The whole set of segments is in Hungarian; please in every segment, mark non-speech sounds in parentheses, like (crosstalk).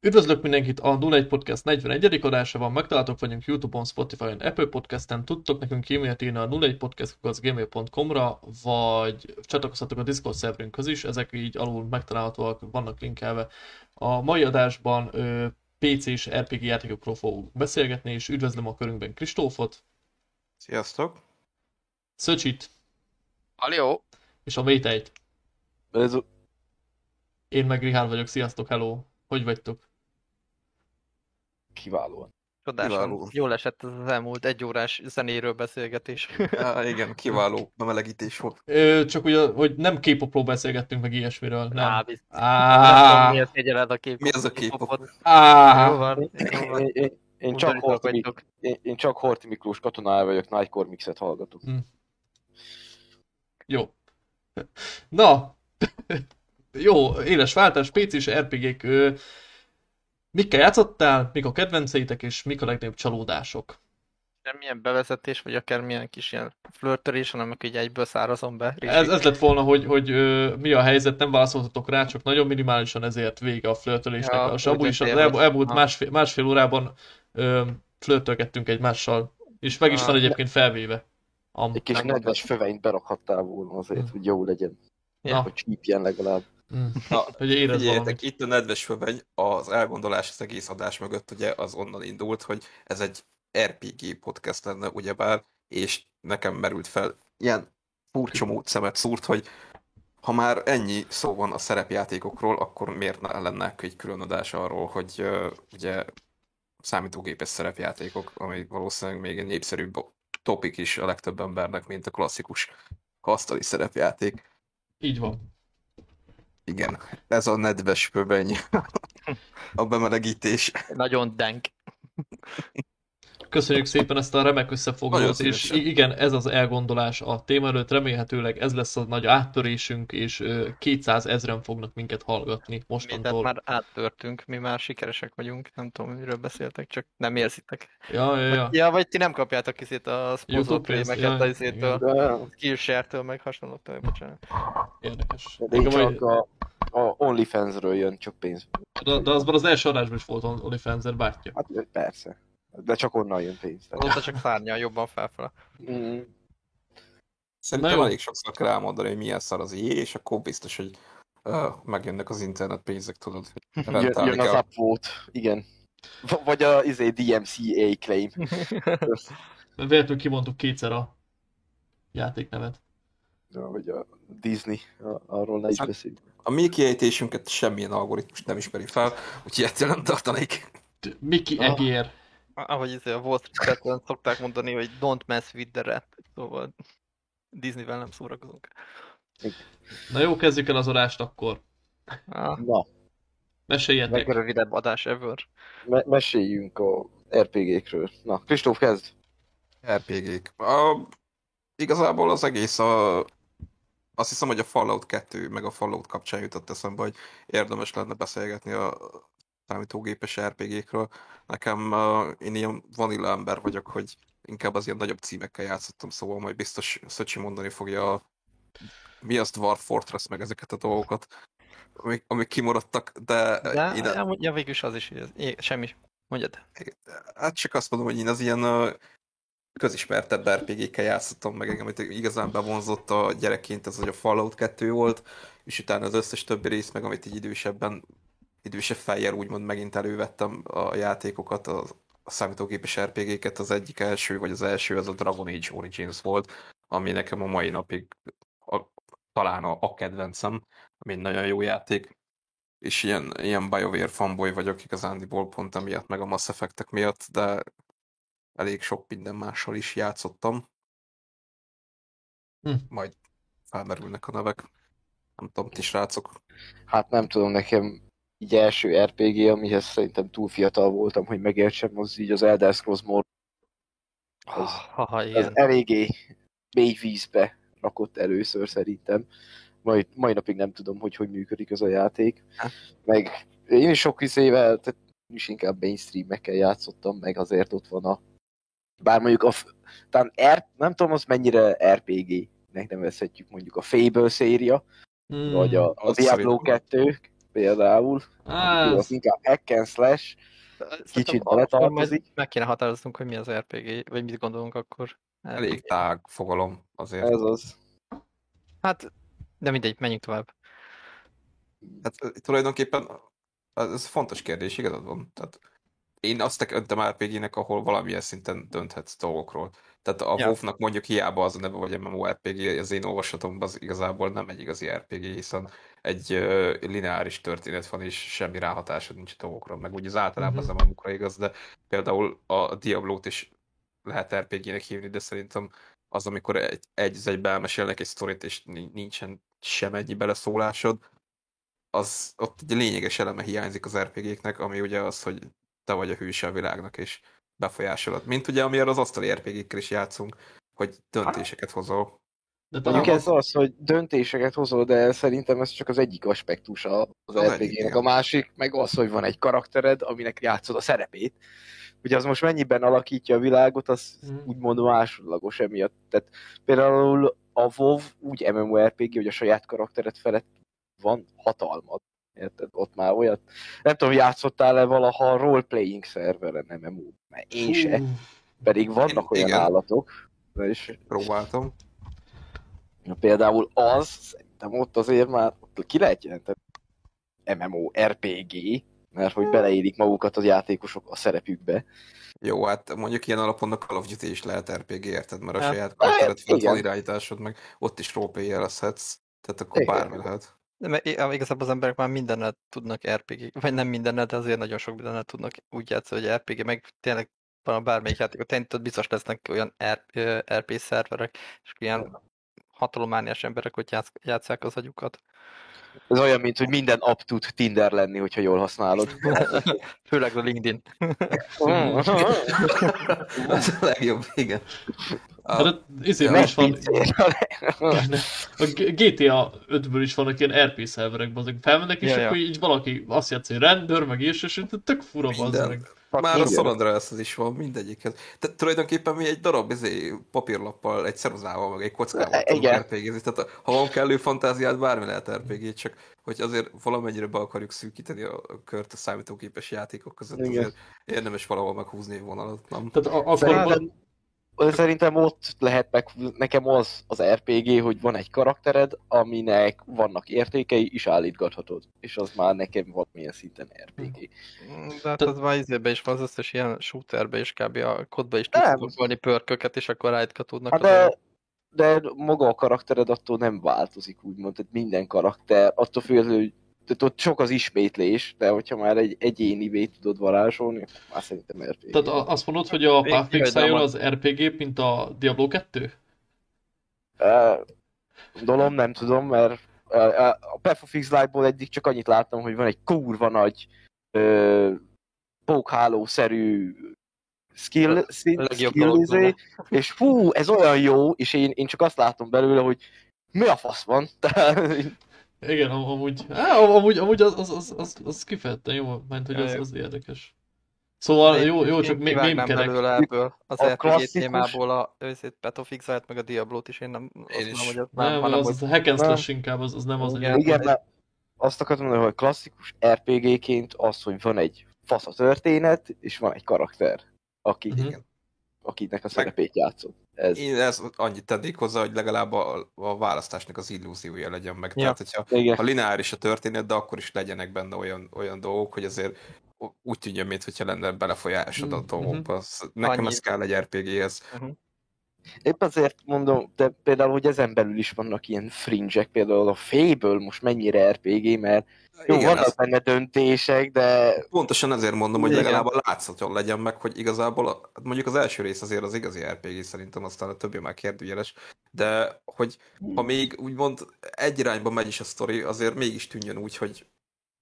Üdvözlök mindenkit, a 01 Podcast 41. adása van, megtaláltok vagyunk Youtube-on, Spotify-on, Apple Podcast-en, tudtok nekünk e-mailt írni a 01 podcast.gmail.com-ra, vagy csatlakozhatok a Discord szerverünkhöz is, ezek így alul megtalálhatóak, vannak linkelve. A mai adásban PC és RPG játékokról fogunk beszélgetni, és üdvözlöm a körünkben Kristófot. Sziasztok! Szöcsit. Alió! És a Vétejt. Ez... Én meg Rihán vagyok, sziasztok, hello! Hogy vagytok? Kiválóan. Csodásan. Jól esett az elmúlt egy órás zenéről beszélgetés. (laughs) Ja, igen, kiváló bemelegítés volt. Ö, csak ugye, hogy nem K-popról beszélgettünk meg ilyesmiről. Nem. Á, biztos. Á, mi, az a K-pop? mi az a K-pop? Á, jó van, jó van. Én, csak Horti, én, én csak Horti Miklós katonája vagyok, Nightcore Mixet hallgatok. Hm. Jó. Na, (laughs) jó, éles váltás, PC és RPG-k. Mikkel játszottál, mik a kedvenceitek, és mik a legnagyobb csalódások? milyen bevezetés, vagy akár milyen kis ilyen flörtölés, hanem így egyből szárazom be. Ez, ez lett volna, hogy, hogy ö, mi a helyzet, nem válaszoltatok rá, csak nagyon minimálisan ezért vége a flörtölésnek. Ja, és amúgy is az elmúlt, elmúlt másfél, másfél órában ö, flörtölgettünk egymással, és meg is van egyébként felvéve. Am, Egy kis nedves fövenyt berakhattál volna azért, hmm. hogy jó legyen. Ja. Hogy csípjen legalább. Mm. Na, hogy figyeljetek, itt a nedves föveny, az elgondolás az egész adás mögött ugye az onnan indult, hogy ez egy RPG podcast lenne, ugyebár, és nekem merült fel ilyen furcsa mód szemet szúrt, hogy ha már ennyi szó van a szerepjátékokról, akkor miért ne lenne egy külön adás arról, hogy uh, ugye számítógépes szerepjátékok, ami valószínűleg még egy népszerűbb topik is a legtöbb embernek, mint a klasszikus asztali szerepjáték. Így van. Igen, ez a nedves pöveny. a bemelegítés. Nagyon denk. Köszönjük szépen ezt a remek összefoglalót, és igen, ez az elgondolás a téma előtt, remélhetőleg ez lesz a nagy áttörésünk, és 200 ezren fognak minket hallgatni mostantól. Mi, már áttörtünk, mi már sikeresek vagyunk, nem tudom, miről beszéltek, csak nem érzitek. Ja, ja, ja. ja vagy ti nem kapjátok izét a sponsor prémeket ja, a izétől, a Skillshare-től, meg hasonlóktól, bocsánat. Érdekes. De csak majd... a, a OnlyFans-ről jön csak pénz. De, de azban az első adásban is volt OnlyFans-er bártya. Hát persze. De csak onnan jön pénz. Azóta csak szárnyal jobban felfele. Mm. Szerintem elég sokszor kell elmondani, hogy milyen szar az IE, és akkor biztos, hogy uh, megjönnek az internet pénzek, tudod. Jön, jön az upvote, igen. V- vagy a izé, DMCA claim. (laughs) Véletlenül kimondtuk kétszer a játéknevet. Vagy a Disney, arról ne is hát, beszéljünk. A mi kiejtésünket semmilyen algoritmus nem ismeri fel, úgyhogy ettől nem tartanék. Miki Egér ahogy ez a Wall Street szokták mondani, hogy don't mess with the rat. Szóval Disneyvel nem szórakozunk. Na jó, kezdjük el az adást akkor. Ah. Na. Meséljetek. Legrövidebb adás ever. Me meséljünk a RPG-kről. Na, Kristóf, kezd. RPG-k. A, igazából az egész a azt hiszem, hogy a Fallout 2 meg a Fallout kapcsán jutott eszembe, hogy érdemes lenne beszélgetni a számítógépes RPG-kről. Nekem uh, én ilyen vanilla ember vagyok, hogy inkább az ilyen nagyobb címekkel játszottam, szóval majd biztos Szöcsi mondani fogja a mi az Dwarf Fortress, meg ezeket a dolgokat, amik, amik kimaradtak, de... De én... ja, ja, végülis az is, semmi. Mondjad. Hát csak azt mondom, hogy én az ilyen közismertebb RPG-kkel játszottam meg, amit igazán bevonzott a gyerekként, az, hogy a Fallout 2 volt, és utána az összes többi rész, meg amit így idősebben idősebb fejjel úgymond megint elővettem a játékokat, a, a számítógépes RPG-ket, az egyik első, vagy az első az a Dragon Age Origins volt, ami nekem a mai napig a, talán a, a kedvencem, ami nagyon jó játék, és ilyen, ilyen BioWare fanboy vagyok igazándiból pont emiatt, meg a Mass effect miatt, de elég sok minden mással is játszottam. Hm. Majd felmerülnek a nevek. Nem tudom, ti srácok. Hát nem tudom, nekem így első RPG, amihez szerintem túl fiatal voltam, hogy megértsem, az így az Elder Scrolls Mord. Az, ha, az eléggé mély vízbe rakott először szerintem. Majd, mai napig nem tudom, hogy hogy működik ez a játék. Meg én is sok izével, tehát is inkább mainstream-ekkel játszottam, meg azért ott van a... Bár mondjuk a... Talán R... nem tudom, az mennyire RPG-nek nevezhetjük mondjuk a Fable széria, Hmm. vagy a, a Diablo szerintem. 2 például. Á, az inkább hack and slash, kicsit beletartozik. Meg kéne határoznunk, hogy mi az RPG, vagy mit gondolunk akkor. Elég tág fogalom azért. ez az. Hát, de mindegy, menjünk tovább. Hát tulajdonképpen az- ez fontos kérdés, igazad van. Tehát én azt tekintem RPG-nek, ahol valamilyen szinten dönthetsz dolgokról. Tehát a Ja. WoW-nak mondjuk hiába az a neve, hogy MMORPG, az én olvasatomban az igazából nem egy igazi RPG, hiszen egy ö, lineáris történet van, és semmi ráhatásod nincs a dolgokra. Meg úgy az általában Mhm. az MMO-kra igaz, de például a Diablo-t is lehet RPG-nek hívni, de szerintem az, amikor egy, egy az egybe elmesélnek egy sztorit, és ni- nincsen sem ennyi beleszólásod, az ott egy lényeges eleme hiányzik az RPG-knek, ami ugye az, hogy te vagy a hőse a világnak, és befolyásolod. Mint ugye, amilyen az asztali RPG-kkel is játszunk, hogy döntéseket hozol. de Mondjuk talán ez az, hogy döntéseket hozol, de szerintem ez csak az egyik aspektusa az Az RPG-nek. A másik meg az, hogy van egy karaktered, aminek játszod a szerepét. Ugye az most mennyiben alakítja a világot, az Mhm. úgymond másodlagos emiatt. Tehát például a WoW úgy MMORPG, hogy a saját karaktered felett van hatalmad. Érted? Ott már olyat. Nem tudom, játszottál-e valaha roleplaying szerveren MMO? Mert én se. Pedig vannak olyan igen. állatok. És Próbáltam. Na, Például az, szerintem ott azért már ott ki lehet jelenteni MMO, RPG, mert hogy beleérik magukat az játékosok a szerepükbe. Jó, hát mondjuk ilyen alapon a Call of Duty is lehet RPG, érted? Mert a Hát, saját karaktered fent van irányításod, meg ott is roleplayerezhetsz. Tehát akkor Igen. bármi lehet. De mert igazából az emberek már mindennel tudnak RPG, vagy nem mindennel, de azért nagyon sok mindennel tudnak úgy játszani, hogy RPG, meg tényleg van bármelyik játékot, tényleg biztos lesznek olyan RP szerverek, és ilyen hatalomániás emberek, hogy játsz, játszák az agyukat. Ez olyan, mint hogy minden app tud Tinder lenni, hogyha jól használod. (laughs) Főleg a LinkedIn. (laughs) Ez a legjobb, igen. Hát A, a izéből is van, Megpincél. (laughs) a G- GTA 5-ből is vannak ilyen RP szerverek, bazeg. Felmennek, és Ja, ja. akkor így valaki azt játszik, hogy rendőr, meg és, és tök fura, meg. Már a. San Andreas is van, mindegyikhez. Tehát tulajdonképpen mi egy darab izé, papírlappal, egy ceruzával, meg egy kockával tudunk Igen. RPG-zni. Tehát ha van kellő fantáziát, bármi lehet RPG, csak hogy azért valamennyire be akarjuk szűkíteni a a kört a számítógépes játékok között, Igen. azért érdemes valahol meghúzni egy vonalat, nem? Tehát a- akkor Szerintem, szerintem ott lehet meg, nekem az az RPG, hogy van egy karaktered, aminek vannak értékei, is állítgathatod. És az már nekem valamilyen szinten RPG. De hát az már izébe is van, az összes ilyen shooterbe is kb. a kodba is Nem. tudsz pakolni pörköket, és akkor rájtkatódnak Hát de, de maga a karaktered attól nem változik, úgymond, tehát minden karakter, attól függően, hogy tehát ott sok az ismétlés, de hogyha már egy egyénivé tudod varázsolni, már szerintem RPG. tehát azt mondod, hogy a Még Path jaj, de Exile van. az RPG, mint a Diablo 2? Uh, Gondolom, nem tudom, mert a Path of Exile-ból eddig csak annyit láttam, hogy van egy kurva nagy uh, pókhálószerű skill, skill, skill izé, és hú, ez olyan jó, és én, én csak azt látom belőle, hogy mi a fasz van? (laughs) Tehát, Igen, am- amúgy, á, amúgy, amúgy az, az, az, az, az kifejezetten jó, mert hogy az, az érdekes. Szóval Én- jó, jó, csak mé- kivágnám mémkedek. belőle ebből az A RPG klasszikus- témából a Exile-t, meg a Diablo-t is, én nem azt Én mondom, is. hogy az Nem, nem, hanem, az, hogy az a hack and Nem. slash inkább, az, az nem az, Igen. hogy igen, mert azt akartam mondani, hogy klasszikus RPG-ként az, hogy van egy fasz a történet, és van egy karakter, aki, Mhm. Akinek a szerepét játszod. Ez, Én ezt annyit tennék hozzá, hogy legalább a, a választásnak az illúziója legyen meg. Ja. Tehát, hogyha igen. ha lineáris a történet, de akkor is legyenek benne olyan, olyan dolgok, hogy azért úgy tűnjön, mintha lenne belefolyásod a Mhm, dolgokba. Az- Nekem Annyi. ez kell egy RPG-hez. Épp azért mondom, de például, hogy ezen belül is vannak ilyen fringe-ek, például a Fable most mennyire RPG, mert jó, Igen, vannak ez, benne döntések, de pontosan ezért mondom, hogy Igen. legalább a látszatjon legyen meg, hogy igazából a, mondjuk az első rész azért az igazi RPG szerintem, aztán a többi már kérdőjeles, de hogy ha még úgymond egy irányba megy is a sztori, azért mégis tűnjön úgy, hogy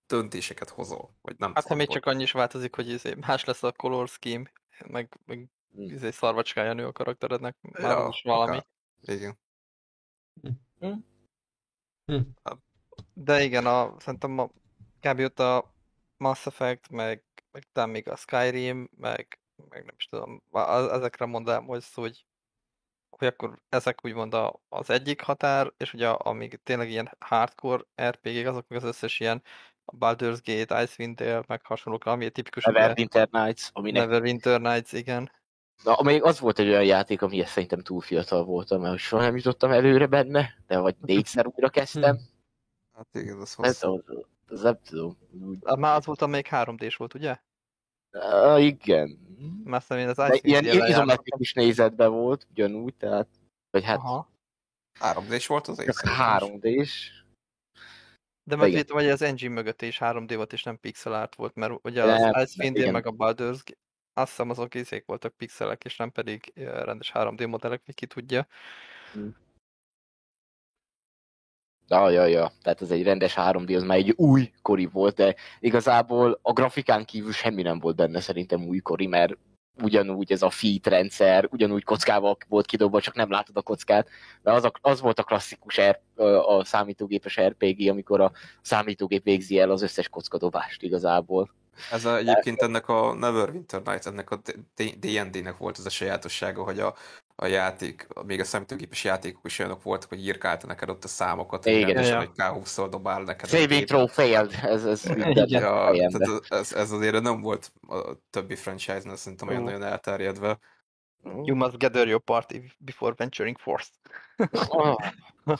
döntéseket hozol. Vagy nem Hát ha még csak annyi is változik, hogy izé, más lesz a color scheme, meg, meg. Izé, szarvacskája nő a karakterednek, már Ja, is valami. akár. Igen. De igen, a, szerintem a, kb. ott a Mass Effect, meg meg talán még a Skyrim, meg, meg nem is tudom, ezekre mondanám, hogy szó, hogy, hogy akkor ezek úgymond a, az egyik határ, és ugye amíg tényleg ilyen hardcore RPG-k, azok meg az összes ilyen a Baldur's Gate, Icewind Dale, meg hasonlók, ami tipikus Neverwinter Nights, aminek Neverwinter Nights, igen. Na, még az volt egy olyan játék, amihez szerintem túl fiatal voltam, mert soha nem jutottam előre benne, de vagy négyszer újra kezdtem. Hát igen, az Ez, hosszú. az, az nem tudom. Úgy, Már az volt, amelyik 3D-s volt, ugye? uh, igen. Aztán én az De ilyen izometrikus nézetben volt, ugyanúgy, tehát, vagy hát Aha. 3D-s volt az egész? 3D-s. De meg igen. vétem, hogy az engine mögött is 3D volt, és nem pixel art volt, mert ugye az Icewind meg a Baldur's azt hiszem azok izék voltak pixelek, és nem pedig rendes 3D modellek, vagy ki tudja. Ja, ja, ja, tehát ez egy rendes 3D, az már egy újkori volt, de igazából a grafikán kívül semmi nem volt benne szerintem újkori, mert ugyanúgy ez a feed rendszer, ugyanúgy kockával volt kidobva, csak nem látod a kockát, mert az, a, az volt a klasszikus R, a, a számítógépes RPG, amikor a számítógép végzi el az összes kockadobást igazából. Ez a, egyébként ennek a Neverwinter Nights, ennek a D&D-nek volt ez a sajátossága, hogy a, a játék, még a számítógépes játékok is olyanok voltak, hogy írkálta neked ott a számokat, hogy Igen. rendesen, hogy K20-szal dobál neked. Saving throw failed, ez, ez (laughs) Igen. Ja, tehát ez, ez azért nem volt a többi franchise-nál szerintem olyan nagyon elterjedve. You must gather your party before venturing forth. Ah, (laughs)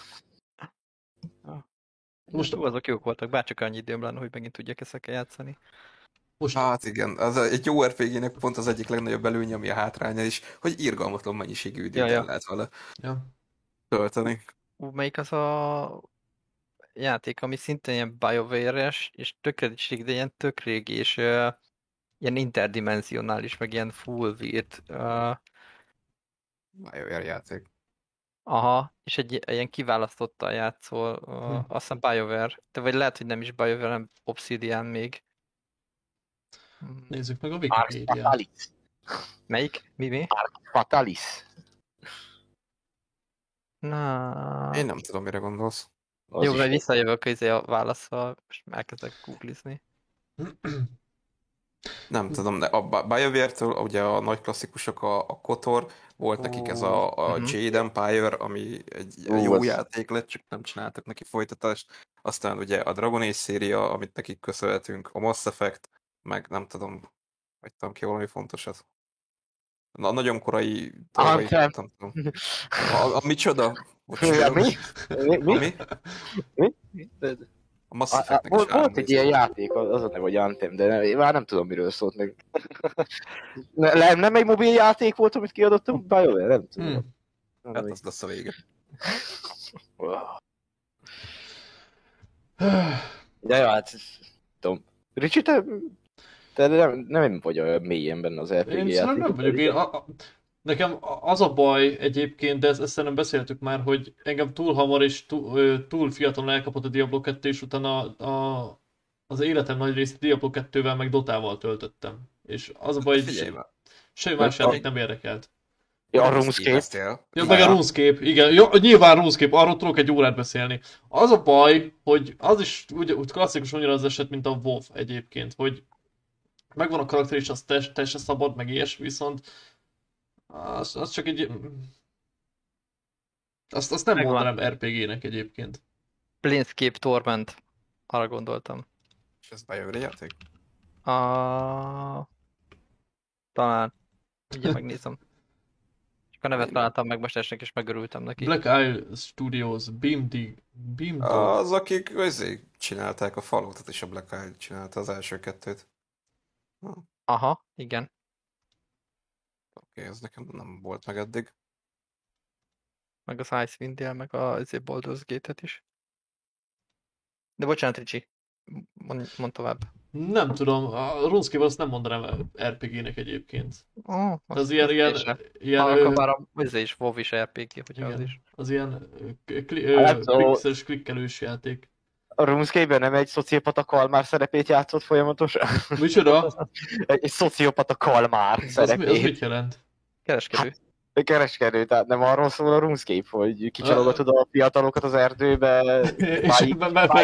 Most azok jók voltak, bárcsak annyi időm lenne, hogy megint tudjak ezekkel játszani. Most Hát igen, az egy jó RPG-nek pont az egyik legnagyobb előnye, ami a hátránya is, hogy irgalmatlan mennyiségű időt Ja, ja, lehet vele ja. tölteni. Ú, melyik az a játék, ami szintén ilyen BioWare-es, és tök régi, de ilyen tök régi, és uh, ilyen interdimensionális, meg ilyen full weird. Uh, BioWare játék. aha, és egy egy ilyen kiválasztottal játszol, uh, Hm. azt hiszem BioWare, de vagy lehet, hogy nem is BioWare, hanem Obsidian még. Nézzük meg a. Fatalis. Melyik? Mi, mi? Fatalis. Na, Én nem tudom, mire gondolsz. Az jó, vagy visszajövök izé a válaszsal, és elkezdek googlizni. Nem tudom, de a Bi- BioWare-től ugye a nagy klasszikusok a, a KOTOR, volt nekik ez a, a Mhm. Jade Empire, ami egy Ó, jó az- játék lett, csak nem csináltak neki folytatást. Aztán ugye a Dragon Age széria, amit nekik köszönhetünk, a Mass Effect, meg nem tudom, hagytam ki valami fontosat. Na, nagyon korai dolgai, Anthem. nem tudom. (laughs) A, a micsoda? Bocs, Ja, mi? Mi? mi? mi? A Mass A, a, is volt, volt egy ilyen játék, az a neve, hogy Anthem, de nem, már nem tudom, miről szólt meg. (laughs) Ne- Nem, nem egy mobil játék volt, amit kiadott a BioWare? Nem tudom. Hm. Nem, Hát az lesz a vége. (laughs) De jó, hát tudom. Ricsi, te, te nem, nem vagy olyan mélyen benne az RPG Én játékok. nem vagyok. Én, a, a, nekem az a baj egyébként, de ezt, ezt szerintem beszéltük már, hogy engem túl hamar és túl, túl fiatalon elkapott a Diablo 2, és utána a, az életem nagy részét Diablo 2-vel meg Dotával töltöttem. És az a baj, hogy se- semmi más A- játék nem érdekelt. Ja, a Nem RuneScape. Ja, meg a RuneScape, igen. Jó, nyilván RuneScape, arról tudok egy órát beszélni. Az a baj, hogy az is úgy, úgy klasszikus annyira az eset, mint a WoW egyébként, hogy megvan a karakter és az te, te se szabad, meg ilyesmi, viszont az, az csak egy... Azt, azt nem Megvan. mondanám RPG-nek egyébként. Planescape Torment, arra gondoltam. És ez BioWare játék? A... Talán. Ugye (laughs) megnézem. Csak a nevet találtam meg most esnek, és megörültem neki. Black Isle Studios, BeamD, BeamD, Az, akik azért csinálták a Falloutot, és a Black Isle csinálta az első kettőt. Aha, igen. Oké, ez nekem nem volt meg eddig. Meg az Icewind Dale, meg a izé Baldur's Gate-et is. De bocsánat, Ricsi. Mond, mond tovább. nem tudom, a RuneScape azt nem mondanám RPG-nek egyébként. Oh, Az ilyen, ilyen, ilyen, Akkor ö, már a, ez is WoW is RPG, hogyha az is. az ilyen ö, kli, ö, Hát, ó. pixeles klikkelős játék. A RuneScape-ben nem egy szociopata kalmár szerepét játszott folyamatosan? Micsoda? Egy, egy szociopata kalmár Az, mi, az szerepét. mit jelent? Kereskedő. Kereskedő, tehát nem arról szól a RuneScape, hogy kicsalogatod a fiatalokat az erdőbe, (laughs) És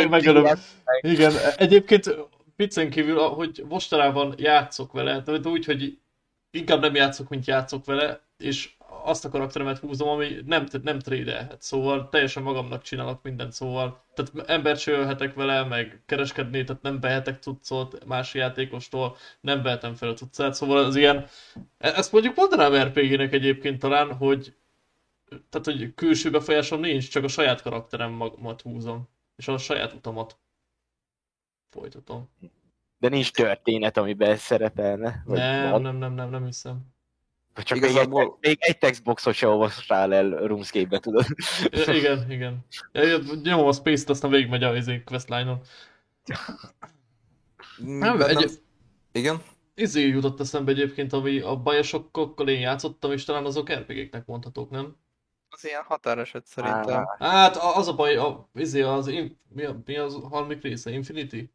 megölöm. Igen, egyébként viccen kívül, hogy mostanában játszok vele, de úgy, hogy inkább nem játszok, mint játszok vele, és azt a karakteremet húzom, ami nem, nem trédelhet, szóval teljesen magamnak csinálok mindent, szóval tehát embert sölhetek vele, meg kereskedni, tehát nem behetek cuccot más játékostól, nem behetem fel a cuccát, szóval az ilyen, e- ezt mondjuk mondanám RPG-nek egyébként talán, hogy tehát, hogy külső befolyásom nincs, csak a saját karakterem magamat húzom, és a saját utamat folytatom. De nincs történet, amiben szerepelne? Vagy Nem, van? nem, nem, nem, nem hiszem. Vagy csak Igazából- még, egy, még egy textboxot se olvastál el RuneScape-be, tudod? I- igen, igen. Nyomom a Space-t, aztán végigmegy a izé, questline-on. Nem, Bennem- egy, Igen? izé jutott eszembe egyébként, ami a bajosokkal én játszottam, és talán azok RPG-knek mondhatók, nem? Az ilyen határeset szerintem. Hát az a baj, a, izé az, in, mi, a, mi az harmadik része? Infinity?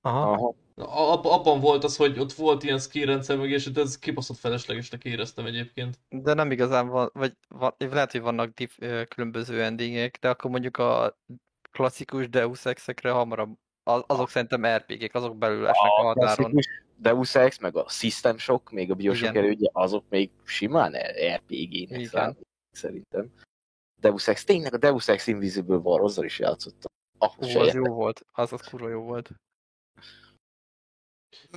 Aha. Aha. A, ab- abban volt az, hogy ott volt ilyen skill rendszer meg, és ez kibaszott feleslegesnek éreztem egyébként. De nem igazán van, vagy van, lehet, hogy vannak diff, különböző endingek, de akkor mondjuk a klasszikus Deus Ex-ekre hamarabb, az, azok szerintem RPG-k, azok belül esnek a A határon. Deus Ex, meg a System Shock, még a Bioshock Igen. elődje, azok még simán RPG-nek számít, szerintem. Deus Ex, tényleg a Deus Ex Invisible War, azzal is játszottam. Ahhoz Hú, az jó volt, az az kurva jó volt.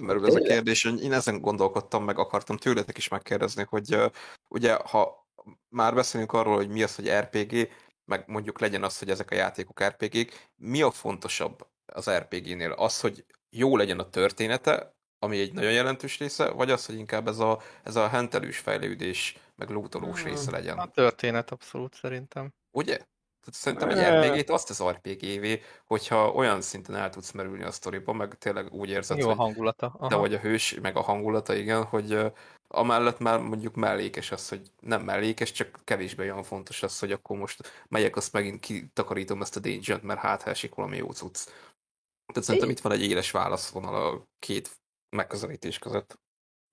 Merül ez a kérdés, hogy én ezen gondolkodtam, meg akartam tőletek is megkérdezni, hogy uh, ugye, ha már beszélünk arról, hogy mi az, hogy RPG, meg mondjuk legyen az, hogy ezek a játékok RPG-k, mi a fontosabb az RPG-nél? Az, hogy jó legyen a története, ami egy nagyon jelentős része, vagy az, hogy inkább ez a, ez a hentelős fejlődés, meg lútolós Hmm. része legyen? A történet abszolút szerintem. Ugye? Tehát szerintem egy. RPG-t azt az RPG-vé, hogyha olyan szinten el tudsz merülni a sztoriba, meg tényleg úgy érzed, Jó a hogy hangulata. Aha. de vagy a hős, meg a hangulata, igen, hogy amellett már mondjuk mellékes az, hogy nem mellékes, csak kevésbé olyan fontos az, hogy akkor most megyek, azt megint kitakarítom ezt a danger mert hát ha esik valami jó cucc. Tehát szerintem itt van egy éles válaszvonal a két megközelítés között.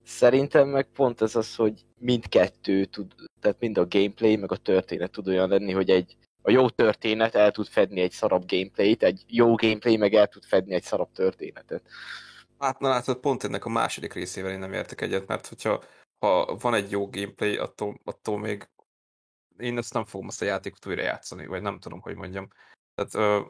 Szerintem meg pont ez az, hogy mindkettő tud, tehát mind a gameplay, meg a történet tud olyan lenni, hogy egy a jó történet el tud fedni egy szarabb gameplayt, egy jó gameplay meg el tud fedni egy szarabb történetet. Hát na látod, pont ennek a második részével én nem értek egyet, mert hogyha ha van egy jó gameplay, attól, attól még én ezt nem fogom azt a játékot újra játszani, vagy nem tudom, hogy mondjam. Tehát ö,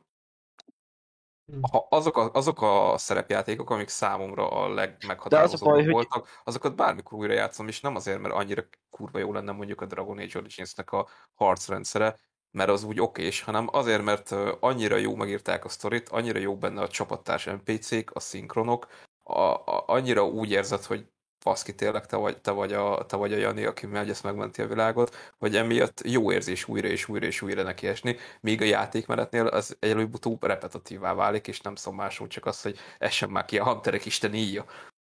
Hm. ha azok a, azok a szerepjátékok, amik számomra a legmeghatározóbbak az baj, hogy- voltak, azokat bármikor újra játszom, és nem azért, mert annyira kurva jó lenne mondjuk a Dragon Age Origins-nek a harcrendszere, mert az úgy okés, hanem azért, mert annyira jó megírták a sztorit, annyira jó benne a csapattárs NPC-k, a szinkronok, a, a, annyira úgy érzed, hogy baszki, tényleg te vagy, te vagy, a, te vagy a Jani, aki megy, ezt megmenti a világot, hogy emiatt jó érzés újra és újra és újra neki esni, míg a játékmenetnél az előbb-utóbb repetitívá válik, és nem szó másul, csak az, hogy essen már ki a Hunterek isten íja.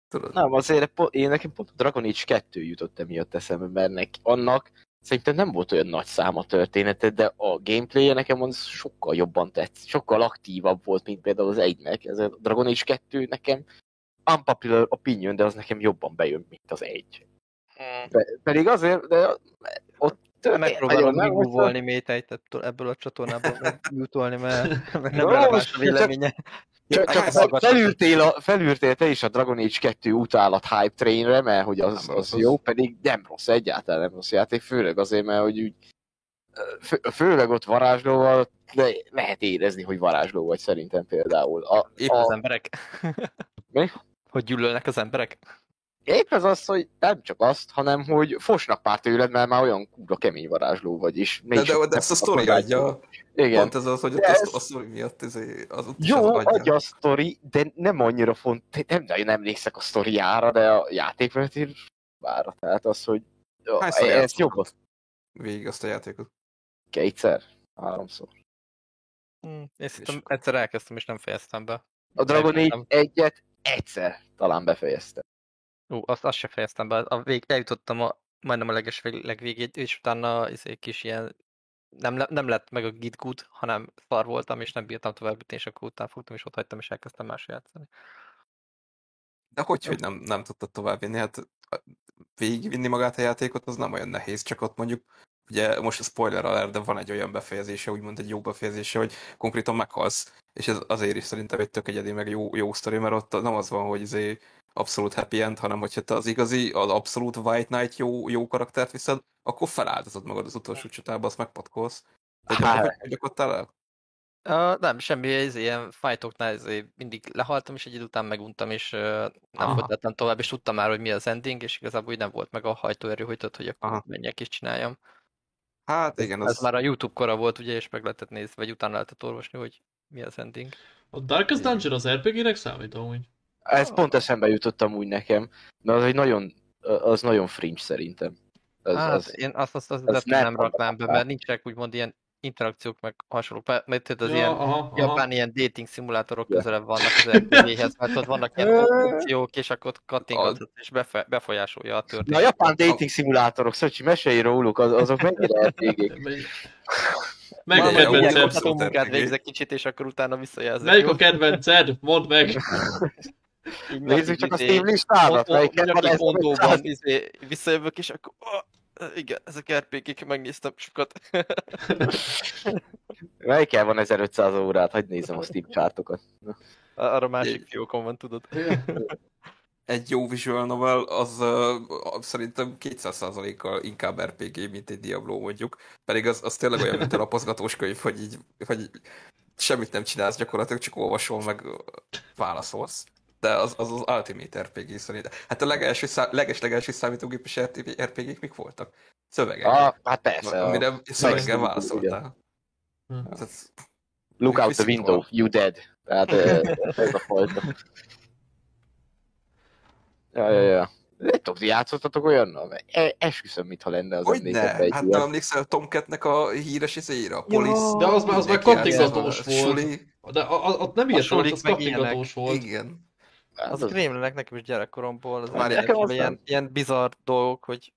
Tudod? Nem, azért én nekem pont a Dragon Age 2 jutott emiatt eszembe, mert annak szerintem nem volt olyan nagy száma története, de a gameplay nekem az sokkal jobban tetsz, sokkal aktívabb volt, mint például az egynek. Ez a Dragon Age 2 nekem unpopular opinion, de az nekem jobban bejön, mint az egy. De, pedig azért, de ott Megpróbálom megúvolni métejt ebből a csatornából, jutolni, (laughs) mert, mert nem releváns a véleménye. Csak, Hát, csak hallgatom. felültél, a, felültél te is a Dragon Age 2 utálat hype trainre, mert hogy az, Nem az jó, pedig nem rossz, egyáltalán nem rossz játék, főleg azért, mert hogy úgy, fő, főleg ott varázslóval le, lehet érezni, hogy varázsló vagy szerintem például. A, Épp Az emberek. Mi? Hogy gyűlölnek az emberek? Épp ez az, hogy nem csak azt, hanem hogy fosnak már tőled, mert már olyan kurva kemény varázsló vagy is. De, de, de, ezt a sztori adja. Igen. Pont ez az, hogy ott ez... a sztori miatt ez, az ott is Jó, az adja a sztori, de nem annyira font, nem nagyon emlékszek a sztoriára, de a játékmenetér vára. Tehát az, hogy Hányszor ez játszottad? jobb az Végig azt a játékot. kétszer, háromszor. Hm, én szerintem egyszer elkezdtem, és nem fejeztem be. A Dragon Age Megnéztem. egyet egyszer talán befejeztem. Ú, azt, azt se fejeztem be. A vég, eljutottam a, majdnem a leges vég, legvégét, és utána ez egy kis ilyen nem, nem lett meg a git good, hanem szar voltam, és nem bírtam tovább jutni, és akkor utána fogtam, és ott hagytam, és elkezdtem más játszani. De hogy, hogy nem, nem tudtad továbbvinni? Hát végigvinni magát a játékot, az nem olyan nehéz, csak ott mondjuk ugye most a spoiler alert, de van egy olyan befejezése, úgymond egy jó befejezése, hogy konkrétan meghalsz, és ez azért is szerintem egy tök egyedi, meg jó, jó sztori, mert ott nem az van, hogy izé abszolút happy end, hanem hogyha te az igazi, az abszolút White Knight jó, jó karaktert viszed, akkor feláldozod magad az utolsó csatába, azt megpatkolsz. De Hát. gyakorlatilag el? Uh, nem, semmi, ez ilyen fightoknál ez mindig lehaltam, és egy idő után meguntam, és uh, nem Aha. folytattam tovább, és tudtam már, hogy mi az ending, és igazából úgy nem volt meg a hajtóerő, hogy tudod, hogy akkor Aha. menjek és csináljam. Hát igen, Ez az... már a YouTube kora volt, ugye, és meg lehetett nézni, vagy utána lehetett olvasni, hogy mi az ending. A Darkest Dungeon az RPG-nek számít amúgy? Ez pont eszembe jutottam úgy nekem, mert az egy nagyon, az nagyon fringe szerintem. Az, Hát, az, én azt, azt, azt, az nem nem raknám be, mert nincsenek úgymond ilyen interakciók, meg hasonlók. Mert- tudod, az ja, ilyen aha, aha. japán ilyen dating szimulátorok Ja. közelebb vannak az RPG-hez, mert ott vannak ilyen (laughs) opciók, és akkor kattingatod, és befe- befolyásolja a Na a történet. japán dating szimulátorok, Szöcsi, mesélj róluk, az, azok mennyire RPG-k. (laughs) Melyik a kedvenced? munkát végzek kicsit, és akkor utána visszajelzek. Melyik a kedvenced? Mondd meg! (laughs) Így Nézzük csak a izé, Steam listádat, melyiket van ez fotóban izé, visszajövök, és akkor oh, igen, ezek RPG-k, megnéztem sokat. (laughs) Melyikkel van 1500 órát? Hagyd nézem a Steam csártokat. Arra másik fiókon van, tudod. egy jó visual novel, az uh, szerintem 200%-kal inkább RPG, mint egy Diablo mondjuk. Pedig az, az tényleg olyan, mint a lapozgatós könyv, hogy így, hogy semmit nem csinálsz gyakorlatilag, csak olvasol, meg válaszolsz. De az az, az Ultimate RPG szerintem. Hát a legelső, szá- leges-legelső számítógépes RPG-k mik voltak? Szövegek. Ah, hát persze. amire A... szöveggel válaszoltál. Hm. Tehát, Look out the window, van. you dead. Tehát eh, ez a fajta. Ja, ja, ja. Tudok, játszottatok olyannal? E- esküszöm, mintha lenne az hogy ne? egy Hát ilyen. nem emlékszel a Tomcat-nek a híres izére, a Police. De az már- az már kattingatós volt. Suli. De a- a- ott nem ilyet Sulik volt, az kattingatós volt. Igen. Az Grémlenek nekem is gyerekkoromból, az Már nekem az ilyen, nem. ilyen bizarr dolgok, hogy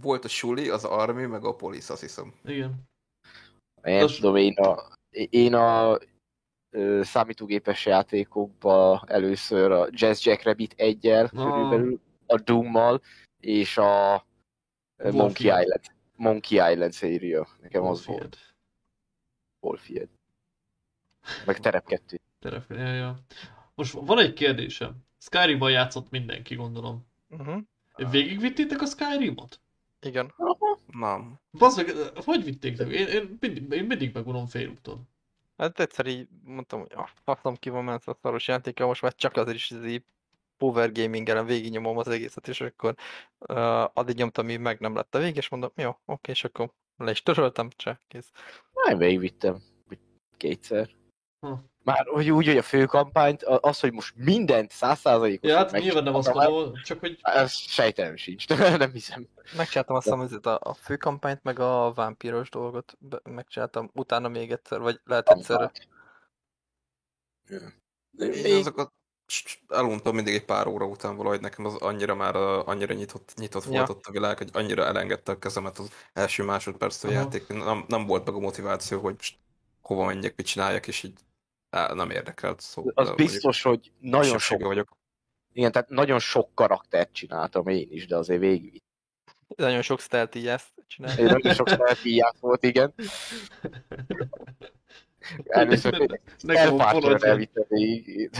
Volt a Suli, az Army, meg a Police, azt hiszem. Igen. Nem Az- tudom, én a, én a ö, számítógépes játékokba először a Jazz Jack Rabbit 1 Ah. körülbelül, a Doom-mal, és a Monkey Wolffield. Island. Monkey Island széria. Nekem az volt. Fiat. Wolffield. Meg Terep 2. Terep, ja, ja. Most van egy kérdésem. Skyrimban játszott mindenki, gondolom. uh-huh. Végigvittétek a Skyrimot? igen. Nem. Bazd meg, hogy vittétek? Én, én, mindig, én mindig megunom félúton. Hát egyszer így mondtam, hogy ah, faszom ki van ment a szaros játéka, most már csak azért is így power gaming-elen végignyomom az egészet, és akkor uh, addig nyomtam, míg meg nem lett a vég, és mondom, jó, oké, és akkor le is töröltem, csak kész. Nem végigvittem. Kétszer. Hm. Már hogy úgy, hogy a fő kampányt, a- az, hogy most mindent százszázalékos. Ja, hát nyilván nem azt mondom, csak hogy Ez sejtelem sincs, (laughs) nem hiszem. Megcsináltam azt hiszem, a, a fő kampányt, meg a vámpíros dolgot megcsináltam, utána még egyszer, vagy lehet egyszerre. Én azokat eluntam mindig egy pár óra után valahogy nekem az annyira már annyira nyitott, nyitott volt Ja. ott a világ, hogy annyira elengedte a kezemet az első másodperctől játék. Nem, nem volt meg a motiváció, hogy most hova menjek, mit csináljak, és így á, nem érdekelt. Szóval, Az mondjuk biztos, hogy nagyon sok, vagyok. igen, tehát nagyon sok karaktert csináltam én is, de azért végig. Nagyon sok stealthy ezt csináltam. Én nagyon sok szerepíját volt, igen. Először vonatjegy, elvittem végig.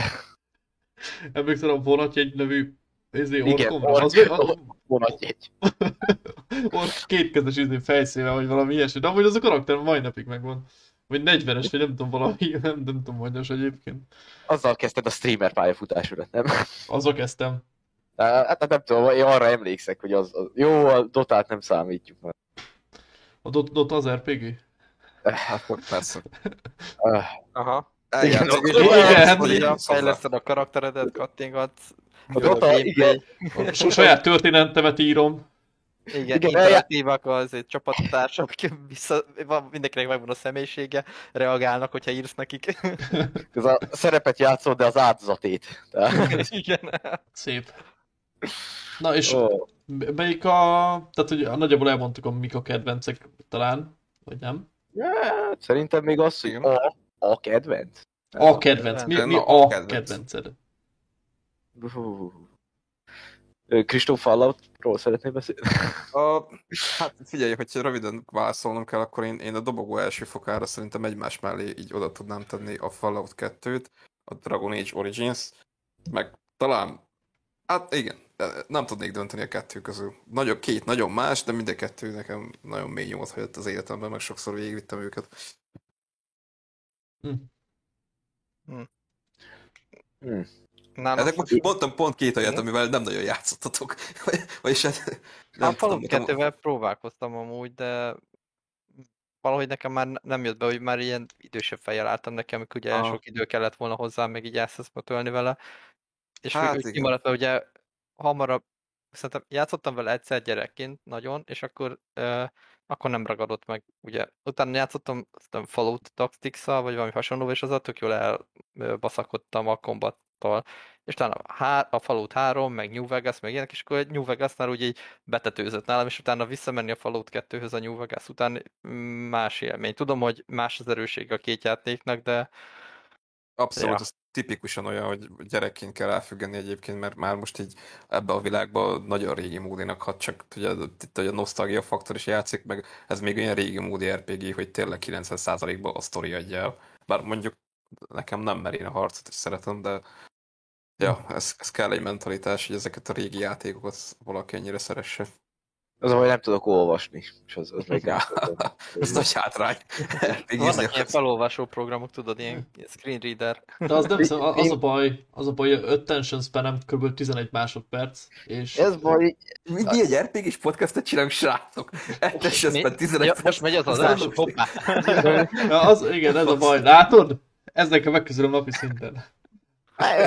emlékszel a vonatjegy nevű izé, Igen, orkomra? Az, ork- az, vonatjegy. ork kétkezes izé fejszével, vagy valami ilyesmi. De amúgy az a karakter mai napig megvan. Vagy 40-es, vagy nem tudom, valami, (laughs) nem, nem tudom, hogy egyébként. Azzal kezdted a streamer pályafutásodat, nem? Azzal kezdtem. Hát nem tudom, én arra emlékszek, hogy az, az jó, a dotát nem számítjuk már. A Dot, Dot az RPG? Hát persze. Ah, Aha. Igen, igen, Fejleszted a karakteredet, kattingatsz. A Dota, igen. A saját történetemet írom. Igen, Igen, interaktívak az egy csapattársak, (laughs) vissza, van, mindenkinek megvan a személyisége, reagálnak, hogyha írsz nekik. (laughs) Ez a szerepet játszod, de az áldozatét. Tehát, (laughs) igen. Szép. Na és ó, melyik a... Tehát, hogy nagyjából elmondtuk, mik a kedvencek talán, vagy nem? ja, szerintem még az, hogy a, a kedvenc. A kedvenc. Mi, mi a a kedvenc. kedvenced? Hú. Kristóf Falloutról szeretnél beszélni? A, hát figyelj, hogyha röviden válaszolnom kell, akkor én, én a dobogó első fokára szerintem egymás mellé így oda tudnám tenni a Fallout 2-t, a Dragon Age Origins, meg talán, hát igen, nem tudnék dönteni a kettő közül. Nagyon, két nagyon más, de mind a kettő nekem nagyon mély nyomot hagyott az életemben, meg sokszor végigvittem őket. Hm. Nálam Ezek most mondtam pont két olyat, amivel nem nagyon játszottatok. (laughs) Vagy- Vagyis hát, Nem a Fallout tudom, nekem- 2-vel próbálkoztam amúgy, de valahogy nekem már nem jött be, hogy már ilyen idősebb fejjel álltam nekem, amikor ugye Aha. sok idő kellett volna hozzá, még így eszeszpotölni vele. És Hát hát, igen. kimaradt, mert ugye hamarabb, szerintem játszottam vele egyszer gyerekként nagyon, és akkor, uh, akkor nem ragadott meg, ugye. Utána játszottam aztán Fallout tactics vagy valami hasonló, és az tök jól elbaszakodtam a kombattal. És talán a, há- a Fallout 3, meg New Vegas, meg ilyenek, és akkor New Vegasnál úgy így betetőzött nálam, és utána visszamenni a Fallout 2-höz a New Vegas után mm, más élmény. Tudom, hogy más az erőssége a két játéknak, de Abszolút, Ja. ez tipikusan olyan, hogy gyerekként kell elfüggeni egyébként, mert már most így ebbe a világban nagyon régi módinak hat, csak ugye itt a nosztalgia faktor is játszik, meg ez még olyan régi módi RPG, hogy tényleg 90%-ban a sztori adja el. Bár mondjuk nekem nem, mert én a harcot is szeretem, de ja, ez, ez kell egy mentalitás, hogy ezeket a régi játékokat valaki ennyire szeresse. Az, hogy nem tudok olvasni, és az, az meg rá. (laughs) Ez nagy hátrány. (laughs) vannak ilyen felolvasó programok, tudod, ilyen screen reader. De az nem hiszem, (laughs) az a baj, az a baj, hogy 5 tension span kb. 11 másodperc, és... Ez baj, Mi, mi egy RPG-s podcastet csinálunk, srácok? Mi? ez 11 Ja, most megy az adás? Hoppá! Ja, az, igen, ez a baj. Látod? Ez nekem megközelöm napi szinten.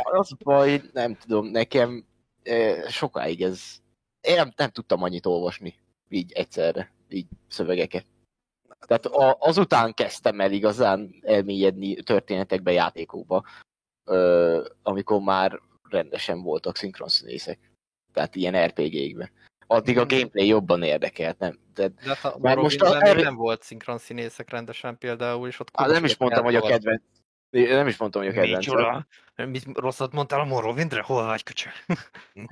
az baj, nem tudom, nekem sokáig ez... Én nem, nem tudtam annyit olvasni, így egyszerre, így szövegeket. Tehát a, azután kezdtem el igazán elmélyedni történetekbe, játékokba, ö, amikor már rendesen voltak szinkronszínészek. Tehát ilyen RPG-kbe. Addig a gameplay jobban érdekelt, nem? De, De hát a Már most a- erre- nem volt szinkron színészek rendesen például, és ott á, nem is mondtam, hogy a volt. Kedvenc. Nem is mondtam, hogy a kedvenc. Micsoda? Mit rosszat mondtál a Morrowindre? Hol vagy, köcsög?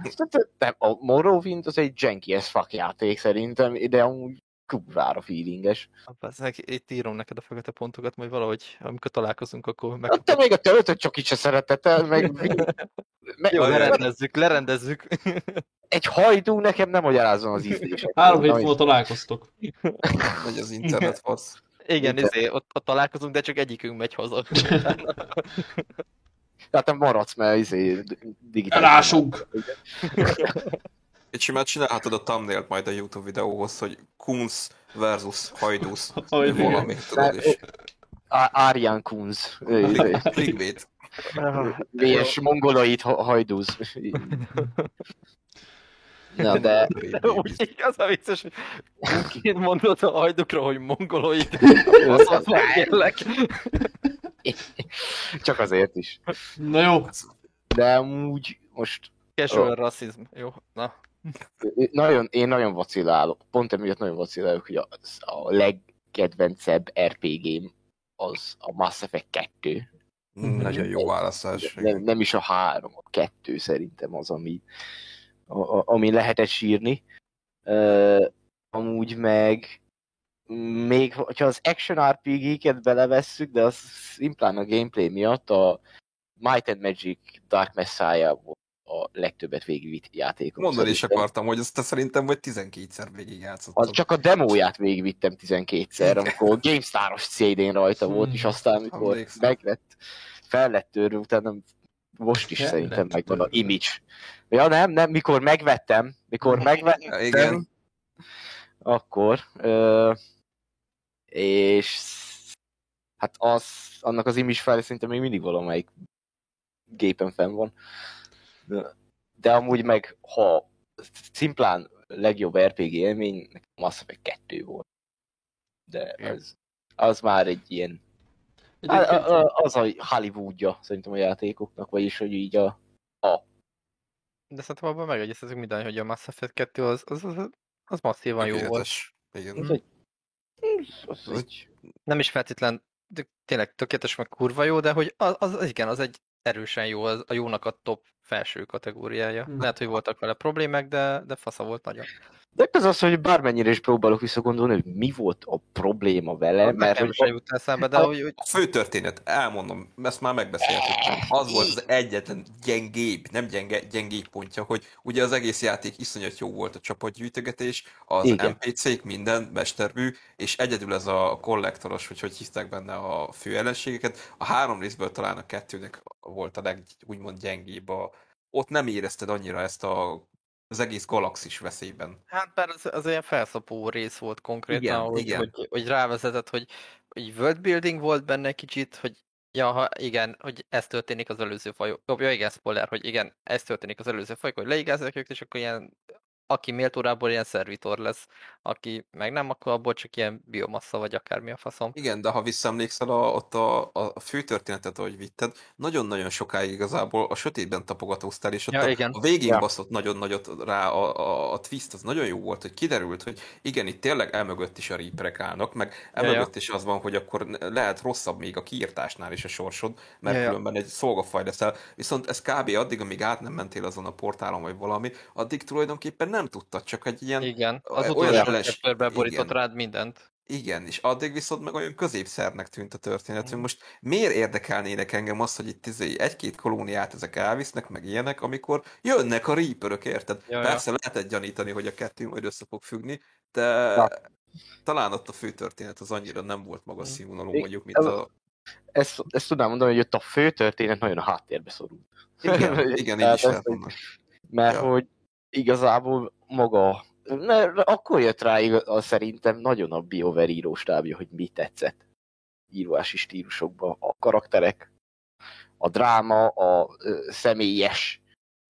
Tehát Nem, a Morrowind az egy janky as fuck játék szerintem, de amúgy kurvára feelinges. Ezek, itt írom neked a fekete pontokat, majd valahogy, amikor találkozunk, akkor meg... Hát te még a töltött csak is se szereteted, meg, (laughs) meg Jó, lerendezzük, lerendezzük. egy hajdú nekem nem magyarázom az ízléseket. Három hét múlva találkoztok. (laughs) Megy az internet fasz. Igen, Mint- izé, ott, ott találkozunk, de csak egyikünk megy haza. Tehát (laughs) te maradsz, mert izé, digitális. Elásunk! Itt simán csinálhatod a thumbnail majd a YouTube videóhoz, hogy Kunz versus. Hajdú. Valami, tudod is. Á- Aryan Kunz. izé, Clickbait. VS mongoloid ha- hajdúz. (laughs) Na de (laughs) Úgy, az a vicces, hogy kunként mondod a hajdukra, hogy mongoloid. (laughs) Kérlek. csak azért is. Na jó, De amúgy most Casual rasszizm. Jó, na. nagyon, én nagyon vacilálok. Pont emiatt nagyon vacilálok, hogy a, a legkedvencebb RPG-m az a Mass Effect 2. Mm, Nagyon jó választás. Nem, nem is a három, a kettő szerintem az, ami, a, a, ami lehetett sírni. Uh, amúgy meg még, hogyha az action RPG-ket belevesszük, de az szimplán a gameplay miatt a Might and Magic Dark Messiah volt a legtöbbet végigvitt játékot. Mondani is akartam, hogy te szerintem vagy 12-szer végigjátszottam. Az csak a demóját végigvittem 12-szer, amikor GameStar-os CD-n rajta volt, és aztán amikor Emlékszem. meglett, fel lett törve, utána most is Fel szerintem megvan a image. Ja nem, nem, mikor megvettem, mikor (laughs) megvettem, Igen. akkor, ö, és hát az, annak az image fel szerintem még mindig valamelyik gépen fenn van. De, de amúgy meg, ha szimplán legjobb RPG élmény, Mass Effect 2 volt. De az, az már egy ilyen, egyébként az a Hollywoodja szerintem a játékoknak, vagyis hogy így a De szerintem abban megegyeztetünk minden, hogy a Mass Effect 2 az, az, az, az masszívan jó volt. Igen. az egy, az egy Nem is feltétlen, de tényleg tökéletes, meg kurva jó, de hogy az, az igen, az egy erősen jó, az a jónak a top felső kategóriája. Hm. Lehet, hogy voltak vele problémák, de, de fasza volt nagyon. De ez az, hogy bármennyire is próbálok visszagondolni, hogy mi volt a probléma vele, mert Nekem hogy sem jut eszembe, de a- hogy, hogy A fő történet, elmondom, ezt már megbeszéltük, az volt az egyetlen gyengébb, nem gyenge, gyengébb pontja, hogy ugye az egész játék iszonyat jó volt a csapatgyűjtögetés, az Igen. NPC-k, minden mestermű, és egyedül ez a kollektoros, hogy hogy hívták benne a fő ellenségeket, a három részből talán a kettőnek volt a leg, úgymond gyengébb. A, ott nem érezted annyira ezt a, az egész galaxis veszélyben. Hát bár az, az olyan felszapó rész volt konkrétan, Igen, hogy, igen. Hogy, hogy rávezetett, hogy, hogy world building volt benne kicsit, hogy ja, ha igen, hogy ez történik az előző fajok. Ja, igen, spoiler, hogy igen, ez történik az előző fajok, hogy leigázzák őket, és akkor ilyen, aki méltórából ilyen szervitor lesz, aki meg nem, akkor abból csak ilyen biomassa, vagy akármi a faszom. Igen, de ha visszaemlékszel a, ott a, a fő történetet, ahogy vitted, nagyon-nagyon sokáig igazából a sötétben tapogatóztál, és ott Ja, a, igen. a végén Ja. baszott nagyon nagyot rá a, a, a twist, az nagyon jó volt, hogy kiderült, hogy igen, itt tényleg elmögött is a reaperek állnak, meg Ja, ja. elmögött is az van, hogy akkor lehet rosszabb még a kiírtásnál is a sorsod, mert Ja, ja. különben egy szolgafaj leszel. Viszont ez kb. addig, amíg át nem mentél azon a portálon vagy valami, addig tulajdonképpen nem tudtad, csak egy ilyen Igen, az olyan utolsó chapterben borított igen. rád mindent. Igen, és addig viszont meg olyan középszernek tűnt a történet, Mhm. hogy most miért érdekelnének engem az, hogy itt izé egy-két kolóniát ezek elvisznek, meg ilyenek, amikor jönnek a reaperök, érted? Ja, ja. Persze lehetett gyanítani, hogy a kettő majd össze fog függni, de Ja. talán ott a fő történet az annyira nem volt magas Mhm. színvonalú, mondjuk, mint a... ezt, ezt tudnám mondani, hogy ott a fő történet nagyon a háttérbe szorult. Igen, (laughs) igen, Tehát is mondani. Mert Ja. hogy igazából maga, mert akkor jött rá igaz, szerintem nagyon a BioWare íróstábja, hogy mi tetszett íróási stílusokban, a karakterek, a dráma, a ö, személyes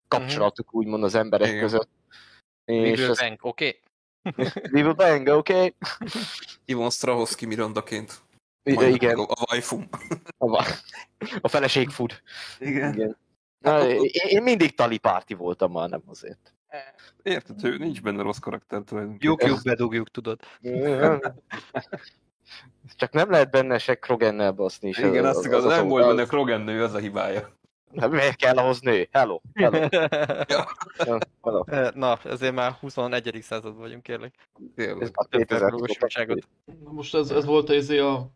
kapcsolatuk úgymond az emberek Igen. között. És ez, bank, oké? we will bang, oké? (laughs) Okay? Ivon Strahovski Mirandaként. Igen, A, a waifu. a, a feleség fut. Igen. Igen. Hát Na, én, én mindig tali párti voltam már, nem azért. Érted, ő nincs benne rossz karakter tulajdonképpen. Lyuk-lyuk bedugjuk, tudod. (laughs) Csak nem lehet benne se Krogennel baszni. és Igen, az- azt igaz, az- az- nem volt az- benne Krogan nő, az a hibája. Hát miért kell ahhoz nő? Hello, hello. (laughs) hello. Na, ezért már 21. században vagyunk, kérlek. Tényleg. Ez a Több 2000 valóságosságot. Most ez, ez volt ez a hónap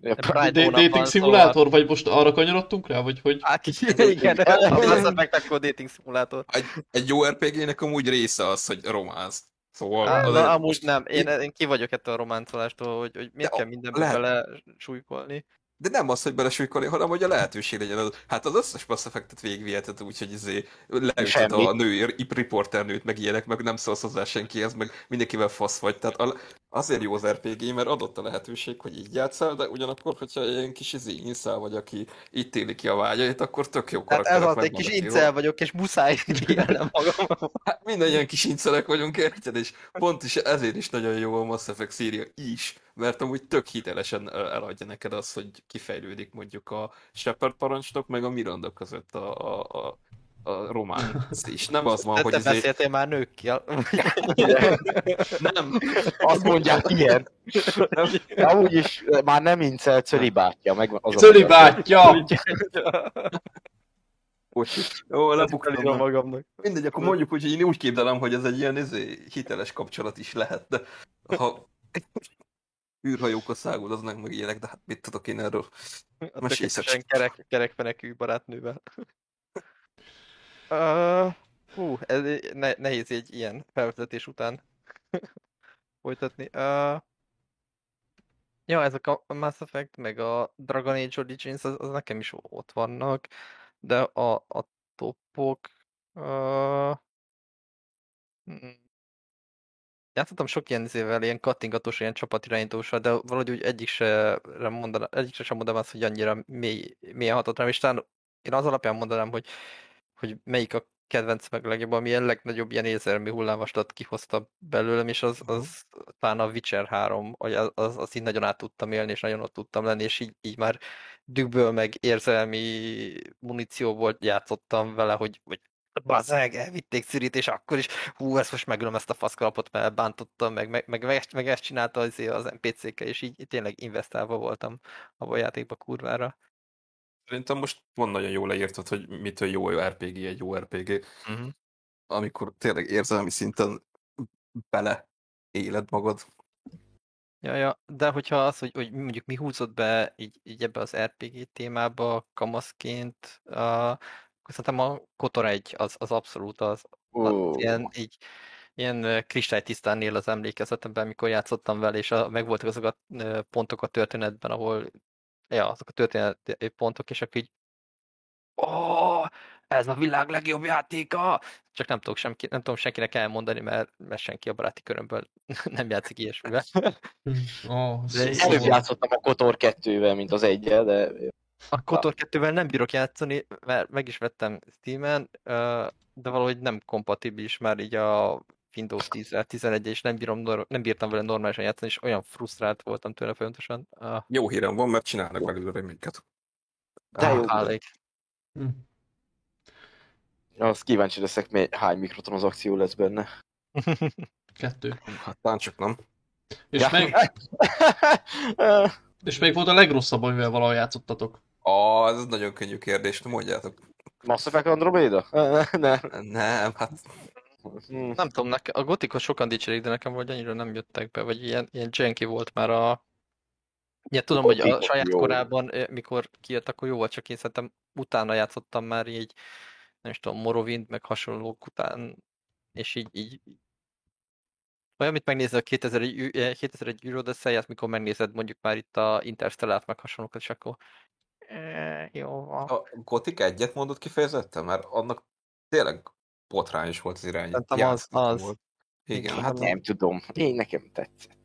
dating szimulátor, vagy most arra kanyarodtunk rá, vagy hogy? Hát (laughs) igen, az a meg dating szimulátor. Egy, egy jó RPG-nek amúgy része az, hogy románsz. Szóval... Á, az na, amúgy most- nem, én, én ki vagyok ettől a románcolástól, hogy, hogy miért De kell a- mindenbe lehet. bele súlykolni. De nem az, hogy belesúlykolni, hanem hogy a lehetőség legyen. Az, hát az összes Mass Effect-et végigviheted úgy, hogy izé, Semmi. a női riporternőt, meg ilyenek, meg nem szólsz hozzá senkihez, meg mindenkivel fasz vagy. Tehát a, azért jó az RPG, mert adott a lehetőség, hogy így játszál, de ugyanakkor, hogyha ilyen kis izé incel vagy, aki itt éli ki a vágyait, akkor tök jó Hát ez karakterek az, egy meg kis incel vagyok, és muszáj (laughs) kijelnem magam. Hát minden ilyen kis incelek vagyunk, érted? És pont is ezért is nagyon jó a Mass Effect széria is, mert amúgy tök hitelesen eladja neked azt, hogy kifejlődik mondjuk a Shepard parancsnok meg a Miranda között a, a, a, a román (laughs) és nem az van, Te, hogy te izé, beszéltél már nőkkel. nem, Azt mondják, ilyen. De amúgy is már nem incel, cölibátja. Meg az Cölibátja! bocsi, jó, lebuktam. Magamnak. Mindegy, akkor mondjuk úgy, hogy én úgy képzelem, hogy ez egy ilyen izé, hiteles kapcsolat is lehet, de ha űrhajókhoz száguldoznak meg ilyenek, de hát mit tudok én erről? A Mesélj, kerek, kerekfenekű barátnővel. Uh, hú, ez ne, nehéz egy ilyen felvezetés után (laughs) folytatni. Uh, ja, ezek a Mass Effect, meg a Dragon Age Origins, az, az nekem is ott vannak, de a, a topok... Uh, játszottam sok ilyen izével, ilyen kattingatos, ilyen csapatirányítóssal, de valahogy úgy egyik se mondanám, egyik sem mondanám azt, hogy annyira mély, mélyen hatott rám, és talán én az alapján mondanám, hogy, hogy melyik a kedvenc meg legjobb, ami a legnagyobb ilyen érzelmi hullámvastat kihozta belőlem, és az, az talán a Witcher 3, hogy az, az, az így nagyon át tudtam élni, és nagyon ott tudtam lenni, és így, így már dügből meg érzelmi munícióból játszottam vele, hogy, hogy bazeg, elvitték Cirit, és akkor is, hú, ezt most megölöm ezt a faszkalapot, mert bántottam, meg, meg, meg, meg, ezt, meg ezt csinálta az, az NPC-kkel, és így tényleg investálva voltam abban a játékba kurvára. Szerintem most van nagyon jól leírtad, hogy mitől jó RPG egy jó RPG, Mhm. amikor tényleg érzelmi szinten bele éled magad. Ja, ja, de hogyha az, hogy, hogy mondjuk mi húzott be így, így ebbe az RPG témába kamaszként, uh, akkor szerintem a Kotor 1 az, az abszolút az, az Ó, ilyen, így, ilyen kristálytisztán él az emlékezetemben, mikor játszottam vele, és a, megvoltak azok a pontok a történetben, ahol ja, azok a történeti pontok, és akkor így oh, ez a világ legjobb játéka! Csak nem tudok, semki, nem tudom senkinek elmondani, mert, mert senki a baráti körömből (laughs) nem játszik ilyesmivel. Oh, De Előbb játszottam a Kotor 2-vel, mint az egyel, de A Kotor 2-vel nem bírok játszani, mert meg is vettem Steam-en, de valahogy nem kompatibilis már így a Windows 10 11 és nem, bírom, nem bírtam vele normálisan játszani, és olyan frusztrált voltam tőle folyamatosan. Uh, Jó hírem van, mert csinálnak belőle reméket. De jó. Hálék. Hm. azt kíváncsi leszek, mi, hány mikrotranszakció lesz benne. (laughs) Kettő. Hát talán csak nem. És, Ja. meg, (laughs) és még volt a legrosszabb, amivel valaha játszottatok. Ah, ez nagyon könnyű kérdés, nem mondjátok. Mass Effect Andromeda? (laughs) ne. Nem, hát Hm. Nem tudom, neke, a gotikot sokan dicsérik, de nekem vagy annyira nem jöttek be, vagy ilyen, ilyen janky volt már a... Ja, tudom, hogy a saját jó. korában, eh, mikor kijött, akkor jó volt, csak én szerintem utána játszottam már így, nem is tudom, Morrowind, meg hasonlók után, és így, így olyan, mint megnézed a 2001, ű- eh, 2001 űrőd összejárt, mikor megnézed mondjuk már itt a Interstellát, meg hasonlókat, és akkor eh, jó van. a Gothic egyet mondott kifejezetten, mert annak tényleg botrányos volt az irány. Szerintem az- az. Volt. Igen, hát Nem tudom. Én nekem tetszett.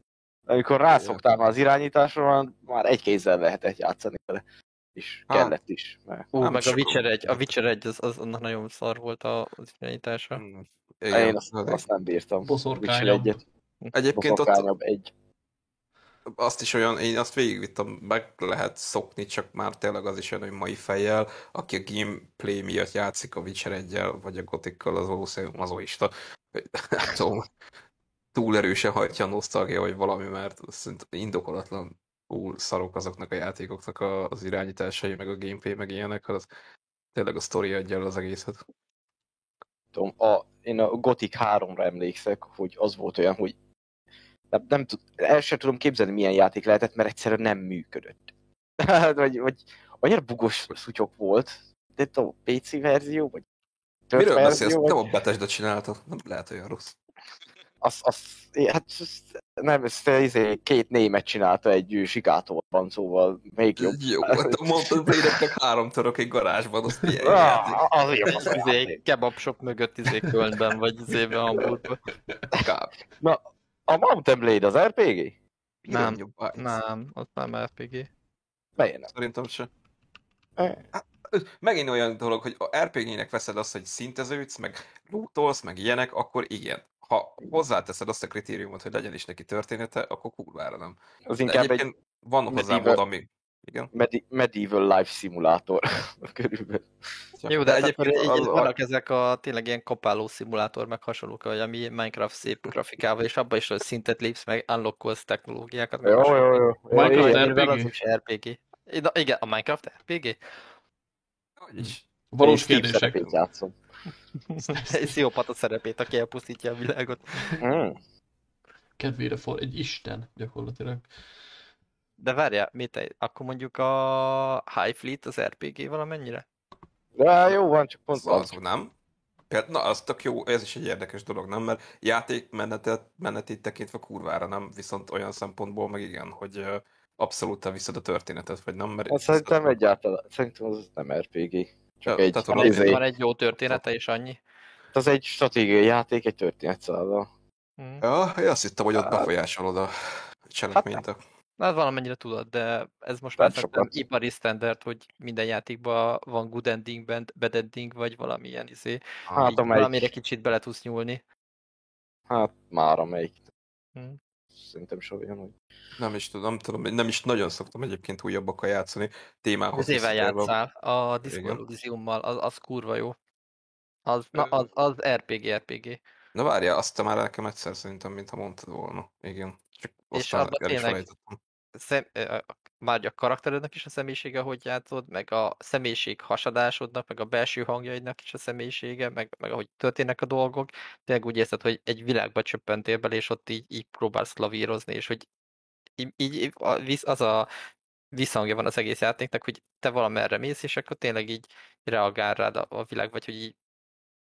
Amikor rászoktál már az irányításra, már egy kézzel lehetett játszani vele. És Hát. kellett is. Mert Ú, nem meg a Witcher 1, a. Witcher 1 az, az annak nagyon szar volt az irányítása. Mm, én igen, azt, az- azt nem bírtam. Boszorkányabb. Egyet. Egyébként ott egy. Azt is olyan, én azt végigvittem, meg lehet szokni, csak már tényleg az is olyan, hogy mai fejjel, aki a gameplay miatt játszik a Witcher 1 vagy a Gothic-kal, az valószínűleg mazoista. (laughs) Tudom, túl erősen hajtja a nosztalgia, vagy valami, mert szerintem indokolatlan túl szarok azoknak a játékoknak az irányításai, meg a gameplay, meg ilyenek, az tényleg a sztori adja el az egészet. tudom, a, én a Gothic 3-ra emlékszek, hogy az volt olyan, hogy nem, nem tud, el sem tudom képzelni, milyen játék lehetett, mert egyszerűen nem működött. (laughs) vagy, vagy annyira bugos szutyok volt, de a PC verzió, vagy Miről beszélsz? verzió, Nem vagy a Bethesda csinálta, nem lehet olyan rossz. az, az, hát ez- nem, ezt izé, két német csinálta egy sikátorban, szóval még jobb. Jó, hát mondtad, hogy nektek három török egy garázsban, azt játék. Ah, az jó, az a Izé, kebab shop mögött izé Kölnben, vagy izébe Hamburgban. Kb. A Mountain Blade az RPG? Nem, Jobb, hát, Nem, az nem RPG. Miért nem? Szerintem se. Eh, Megint olyan dolog, hogy a RPG-nek veszed azt, hogy szinteződsz, meg lootolsz, meg ilyenek, akkor igen. Ha hozzáteszed azt a kritériumot, hogy legyen is neki története, akkor kurvára nem. Az De inkább egy van hozzá mód, ami... Igen. medi- medieval life simulator (laughs) körülbelül. Jó, de, de akkor így, az- vannak ezek a tényleg ilyen kapáló szimulátor, meg hasonlók, hogy ami Minecraft szép grafikával, és abban is hogy szintet lépsz, meg unlockolsz technológiákat. meg Jó, jó, hasonlók. jó. Minecraft Igen, RPG? Az is RPG. Na, igen, a Minecraft RPG? Hogy. Valós kérdések. játszom. (laughs) Egy pszichopata szerepét, aki elpusztítja a világot. Mm. Kedvére for, egy isten gyakorlatilag. De várjál, mit akkor mondjuk a High Fleet az RPG valamennyire? De jó van, csak pont Az, az nem. Például, na, az tök jó, ez is egy érdekes dolog, nem? Mert játékmenetet, menetét tekintve kurvára nem, viszont olyan szempontból meg igen, hogy abszolút te viszed a történetet, vagy nem? Mert Azt szerintem egyáltalán, szerintem az nem RPG. Csak Ja, egy, tehát Van izé- van egy jó története, és annyi. az egy stratégiai játék, egy történetszállal. Hm. Ja, én azt hittem, hogy ott Hát- befolyásolod a cselekményt. a- Na, hát valamennyire tudod, de ez most már szerintem ipari standard, hogy minden játékban van good ending, bad ending, vagy valamilyen izé. Hát így amelyik, valamire kicsit bele tudsz nyúlni. hát már amelyik. Hm. Szerintem se olyan, hogy... Nem is tudom, nem tudom, nem is nagyon szoktam egyébként újabbakkal játszani témához. Az visszatérve. játszál, a Disco Igen. Elysiummal, az, az kurva jó. Az, na, az, az RPG, RPG. Na várjál, azt te már nekem egyszer szerintem, mintha mondtad volna. Igen. Csak És aztán abban is tényleg-. Szem, már a karakterednek is a személyisége, hogy játszod, meg a személyiség hasadásodnak, meg a belső hangjaidnak is a személyisége, meg, meg ahogy történnek a dolgok. Tényleg úgy érzed, hogy egy világba csöppentél bele, és ott így, így próbálsz lavírozni, és hogy így, így az a visszhangja van az egész játéknak, hogy te valamerre mész, és akkor tényleg így reagál rád a, a világ, vagy hogy így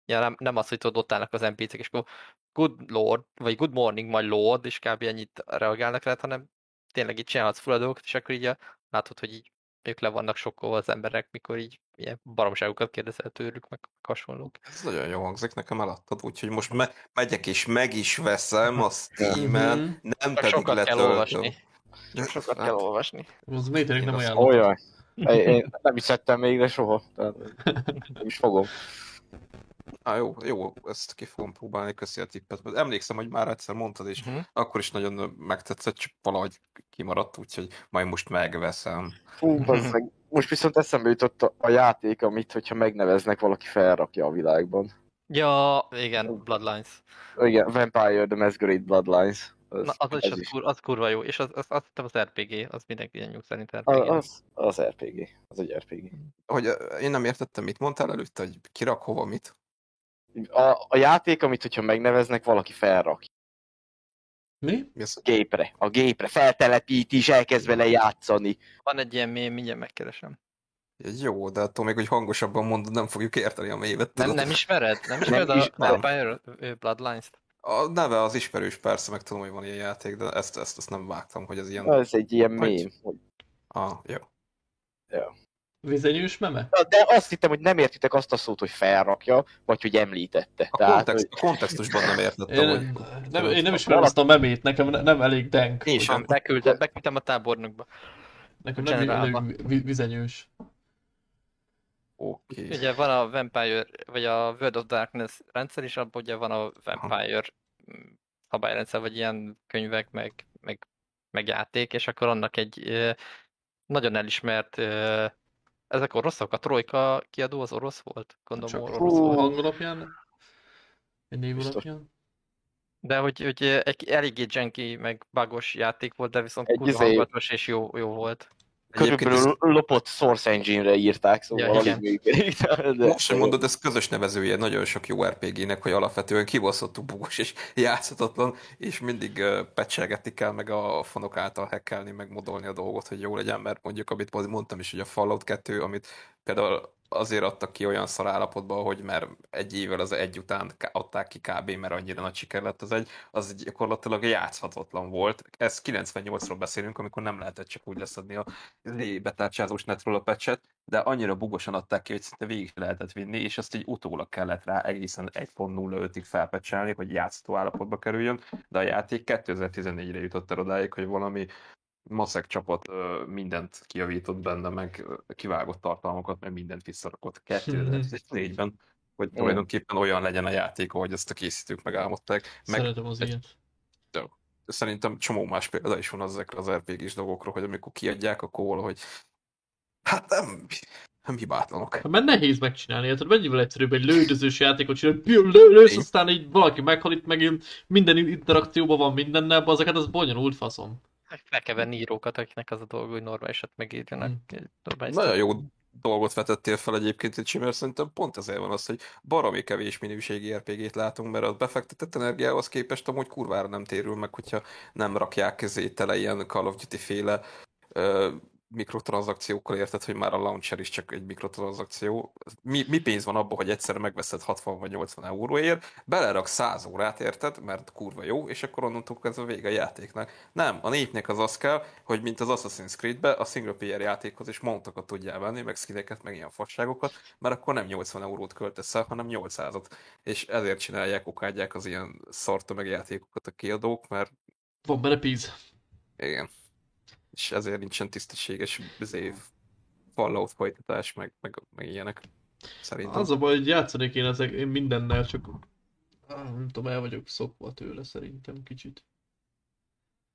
ja, nem, nem az, hogy tudod, ott állnak az NPC-k, és akkor good lord, vagy good morning, my lord, és kb. ennyit reagálnak rá, hanem tényleg így csinálhatsz fulladókat, és akkor így a, látod, hogy így ők le vannak sokkolva az emberek, mikor így ilyen baromságokat kérdezel tőlük, meg hasonlók. Ez nagyon jó hangzik, nekem eladtad, úgyhogy most me- megyek és meg is veszem a (laughs) Steam-en, Mhm. nem Csak pedig sokat kell letöltöm. olvasni. Csak sokat kell olvasni. Az tényleg nem ajánlom. Olyan. (laughs) Én, én nem is szedtem még, de soha. Tehát (laughs) nem is fogom. Á, jó, jó, ezt ki fogom próbálni, köszi a tippet. Mert Emlékszem, hogy már egyszer mondtad, és Uh-huh. akkor is nagyon megtetszett, csak valahogy kimaradt, úgyhogy majd most megveszem. Fú, bazzeg. Most viszont eszembe jutott a, a játék, amit, hogyha megneveznek, valaki felrakja a világban. Ja, igen, Bloodlines. Igen, Vampire the Masquerade Bloodlines. Az, Na, az, is, az, kur, az kurva jó, és az, az, az, az, az RPG, az mindenki ilyen nyug szerint RPG. az, az, az RPG. Az egy RPG. Hogy én nem értettem, mit mondtál előtte, hogy kirak hova mit? A, a játék, amit hogyha megneveznek, valaki felrakja. Mi? Mi az? A gépre. A gépre. Feltelepíti, és elkezd vele játszani. Van egy ilyen mém, mindjárt megkeresem. Jó, de attól még, hogy hangosabban mondod, nem fogjuk érteni a mévet. Nem, nem ismered? Nem ismered a ismerem. Vampire Bloodlines-t? A neve az ismerős, persze, meg tudom, hogy van ilyen játék, de ezt, ezt, ezt nem vágtam, hogy ez ilyen... Ez egy ilyen mém. hogy- Ah, jó. Vizenyős meme? De azt hittem, hogy nem értitek azt a szót, hogy felrakja, vagy hogy említette. A, Tehát, kontext, a kontextusban nem értettem, hogy... Én, nem, én nem ismerem azt a memét, nekem ne- nem elég denk. Én sem. Beküldtem, beküldtem a tábornokba. Nekem nem elég vi- vizenyős. Oké. Ugye van a Vampire, vagy a World of Darkness rendszer is, abban ugye van a Vampire szabályrendszer, vagy ilyen könyvek, meg, meg, meg játék, és akkor annak egy nagyon elismert, ezek oroszok, a Trojka kiadó az orosz volt? Gondolom Csak orosz volt. hang alapján? Egy név alapján? De hogy, hogy ö, egy eléggé janky, meg bugos játék volt, de viszont Egy kurva izé- és jó, jó volt. Körülbelül lopott Source Engine-re írták, szóval Ja, működik. De, Most sem mondod, ez közös nevezője nagyon sok jó RPG-nek, hogy alapvetően kibaszottul bugos és játszhatatlan, és mindig uh, pecselgetni kell, meg a fanok által hackelni, meg modolni a dolgot, hogy jó legyen, mert mondjuk, amit mondtam is, hogy a Fallout 2, amit például azért adtak ki olyan szar állapotban, hogy mert egy évvel az egy után adták ki kb, mert annyira nagy siker lett az egy, az gyakorlatilag játszhatatlan volt. Ez 98-ról beszélünk, amikor nem lehetett csak úgy leszedni a betárcsázós netről a patchet, de annyira bugosan adták ki, hogy szinte végig lehetett vinni, és azt így utólag kellett rá egészen 1.05-ig felpecselni, hogy játszható állapotba kerüljön, de a játék 2014-re jutott el odáig, hogy valami maszek csapat ö, mindent kijavított benne, meg kivágott tartalmakat, meg mindent visszarakott 2014-ben, (laughs) hogy tulajdonképpen olyan legyen a játék, ahogy ezt a készítők megálmodták. Meg Szeretem az egy- ilyet. szerintem csomó más példa is van ezekre az RPG-s dolgokról, hogy amikor kiadják, akkor valahogy hát nem, nem hibátlanok. Hát Mert nehéz megcsinálni, hát mennyivel egyszerűbb egy lődözős játékot csinálni, hogy lő, lősz, aztán így valaki meghal itt megint, minden interakcióban van mindennel, azokat az bonyolult faszom. Meg kell venni írókat, akiknek az a dolga, hogy normálisat megírjanak. Mm. normális Nagyon jó dolgot vetettél fel egyébként, Ricsi, mert szerintem pont ezért van az, hogy baromi kevés minőségi RPG-t látunk, mert a befektetett energiához képest amúgy kurvára nem térül meg, hogyha nem rakják közé tele ilyen Call of Duty féle mikrotranszakciókkal érted, hogy már a launcher is csak egy mikrotranszakció. Mi, mi pénz van abban, hogy egyszer megveszed 60 vagy 80 euróért, belerak 100 órát, érted, mert kurva jó, és akkor onnantól kezdve vége a játéknak. Nem, a népnek az az kell, hogy mint az Assassin's Creed-be a single player játékhoz is montokat tudjál venni, meg skineket, meg ilyen fasságokat, mert akkor nem 80 eurót költesz el, hanem 800-at. És ezért csinálják, okádják az ilyen szarta meg játékokat a kiadók, mert Van benne píz. igen. És ezért nincsen tisztességes izé, Fallout folytatás, meg, meg, meg ilyenek. Szerintem. Az a baj, hogy játszani kéne ezek, én mindennel, csak ah, nem tudom, el vagyok szokva tőle szerintem kicsit.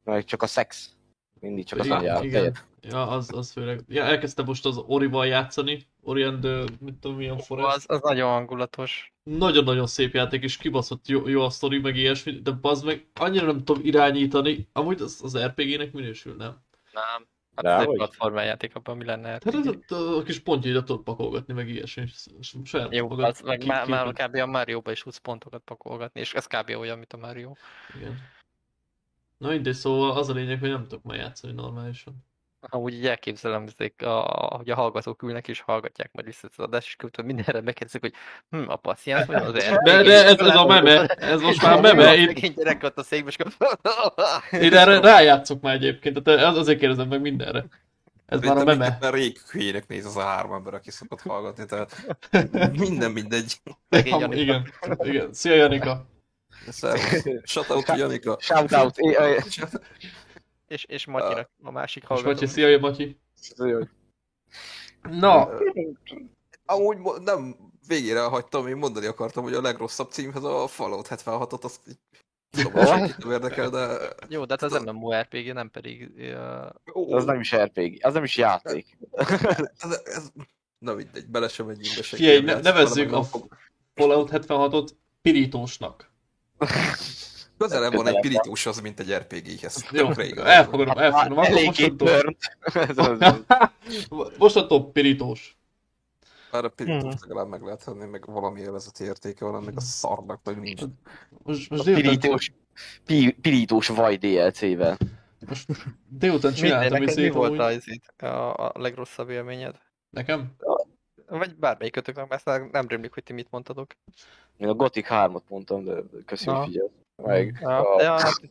Meg csak a szex. Mindig csak az Igen, igen. Ja, az, az főleg. Ja, elkezdtem most az Orival játszani. Ori and the, mit tudom, milyen Forest. Az, az nagyon hangulatos. Nagyon-nagyon szép játék, és kibaszott jó, jó a sztori, meg ilyesmi, de bazd meg, annyira nem tudom irányítani. Amúgy az, az RPG-nek minősül, nem? Nem. Hát Rá ez egy platformjáték abban, mi lenne Hát ez a kis pontjaidat tudod pakolgatni, meg ilyesmi. és Saját Jó, magad az, meg már, már kb. a Mario-ba is tudsz pontokat pakolgatni, és ez kb. olyan, mint a Mario. Igen. Na mindegy, szóval az a lényeg, hogy nem tudok már játszani normálisan. Ha úgy így elképzelem, a, hogy a hallgatók ülnek és hallgatják majd vissza az adást, és követően mindenre megkérdezik, hogy hm, a passziánsz vagy az (laughs) De, de ez, ez a meme, ez most (laughs) már meme, én, Szegény gyerek ott a székbe, és én erre rájátszok már egyébként, tehát az- azért kérdezem meg mindenre. Ez már a meme. Mert rég hülyének néz az a három ember, aki szokott hallgatni, tehát minden mindegy. Janika. Igen, igen. Szia Janika! Szervusz. Shoutout to Janika. Shoutout. És, és Matyinak a másik És hallgató. Matyi, szia Matyi! Jaj. Na, Amúgy nem végére hagytam, én mondani akartam, hogy a legrosszabb címhez a Fallout 76-ot, azt így tudom, nem érdekel, de... Jó, de hát az MMORPG, nem pedig... Uh, Az nem is RPG, az nem is játék. Ez, ez, na mindegy, bele sem megyünk be senki. figyelj, nem ne, nevezzük a nem Fallout 76-ot pirítósnak. (laughs) Közelebb van egy pirítós mint egy RPG-hez. Jó, elfogadom, elfogadom. Akkor mostantól, (laughs) az- (laughs) mostantól pirítós. Bár a pirítós Mhm. legalább meg lehet venni, meg valami élvezeti értéke van, ennek a szarnak meg nincs. Most, A most délután, pirítós, pi, pirítós vaj DLC-vel. most délután csináltam neked mi volt amúgy. a, izét, a, a legrosszabb élményed? Nekem? Vagy bármelyikötöknek, mert aztán nem rémlik, hogy ti mit mondtatok. Én a Gothic 3-at mondtam, de köszi, hogy Na. figyelj. Meg, Ja, a, ja hát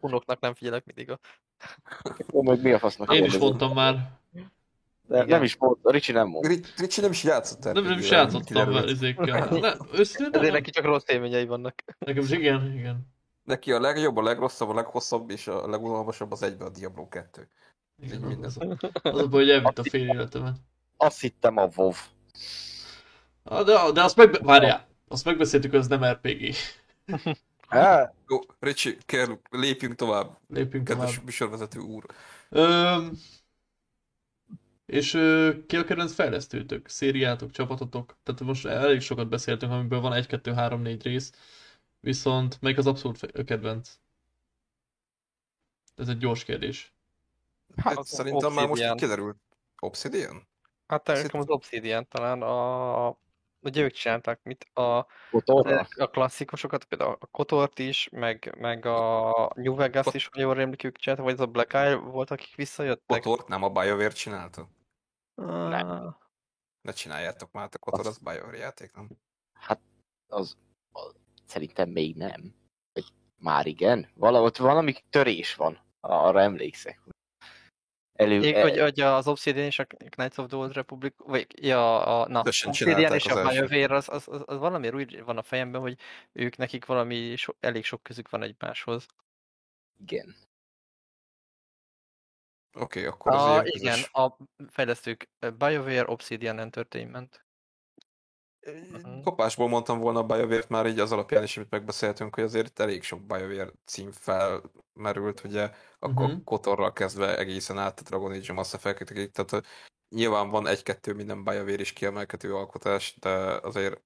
unoknak nem figyelek mindig. A... meg mi a fasznak Én is mondtam már. De Igen. nem is mond, a Ricsi nem mond. Ri- Ricsi nem is játszott Nem, nem is játszottam már (laughs) őszintén Ezért neki csak rossz élményei vannak. Nekem is igen, igen. Neki a legjobb, a legrosszabb, a leghosszabb és a legunalmasabb az egybe a Diablo 2. Így igen. minden. Az a baj, hogy elvitt a fél életemet. Azt hittem a WoW. Ah, De, de azt meg... Várjál! Azt megbeszéltük, hogy ez nem RPG. (laughs) Há, Jó, Ricsi, kell, lépjünk tovább, Lépjünk tovább. kedves műsorvezető úr. Öm, és ö, ki a kedvenc fejlesztőtök, szériátok, csapatotok? Tehát most elég sokat beszéltünk, amiből van 1, 2, 3, 4 rész. Viszont melyik az abszolút fe- kedvenc? Ez egy gyors kérdés. Hát az szerintem már most Obsidian. kiderült. Obsidian? Hát nekem az Obsidian talán a... Ugye ők csinálták mit? A, Kotorra? a klasszikusokat, például a Kotort is, meg, meg a New Vegas is, ha jól rémlik, ők csináltak, vagy az a Black Eye volt, akik visszajöttek? Kotort nem a BioWare csinálta? Ah, Ne csináljátok már, a Kotor az BioWare játék, nem? Hát az, az szerintem még nem. Vagy már igen. Valahogy valami törés van. Arra emlékszek. Elő, Még, e- hogy, hogy az Obsidian és a Knights of the Old Republic, vagy ja, a, na, Obsidian és az a. BioWare, az, az, az, az valamiért úgy van a fejemben, hogy ők nekik valami, so, elég sok közük van egymáshoz. igen. Oké, okay, akkor az A, igen, közös. a fejlesztők BioWare Obsidian Entertainment. Mhm. Kopásból mondtam volna a BioWare-t már így az alapján is, amit megbeszéltünk, hogy azért elég sok BioWare cím felmerült, ugye, akkor Mhm. Kotorral kezdve egészen át a Dragon Age, Mass Effect-ig, tehát nyilván van egy-kettő minden BioWare is kiemelkedő alkotás, de azért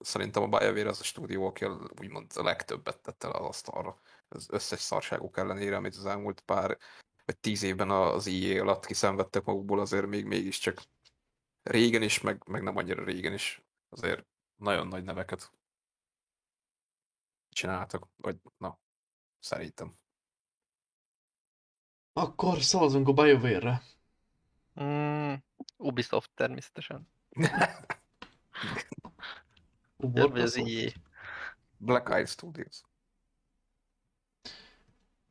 szerintem a BioWare az a stúdió, aki úgymond a legtöbbet tette le az asztalra. Az összes szarságuk ellenére, amit az elmúlt pár vagy tíz évben az EA alatt kiszenvedtek magukból, azért még mégiscsak régen is, meg, meg nem annyira régen is azért nagyon nagy neveket csináltak, vagy na, szerintem. Akkor szavazunk a BioWare-re. Mm, Ubisoft természetesen. (laughs) Vagy az. Black Eye Studios.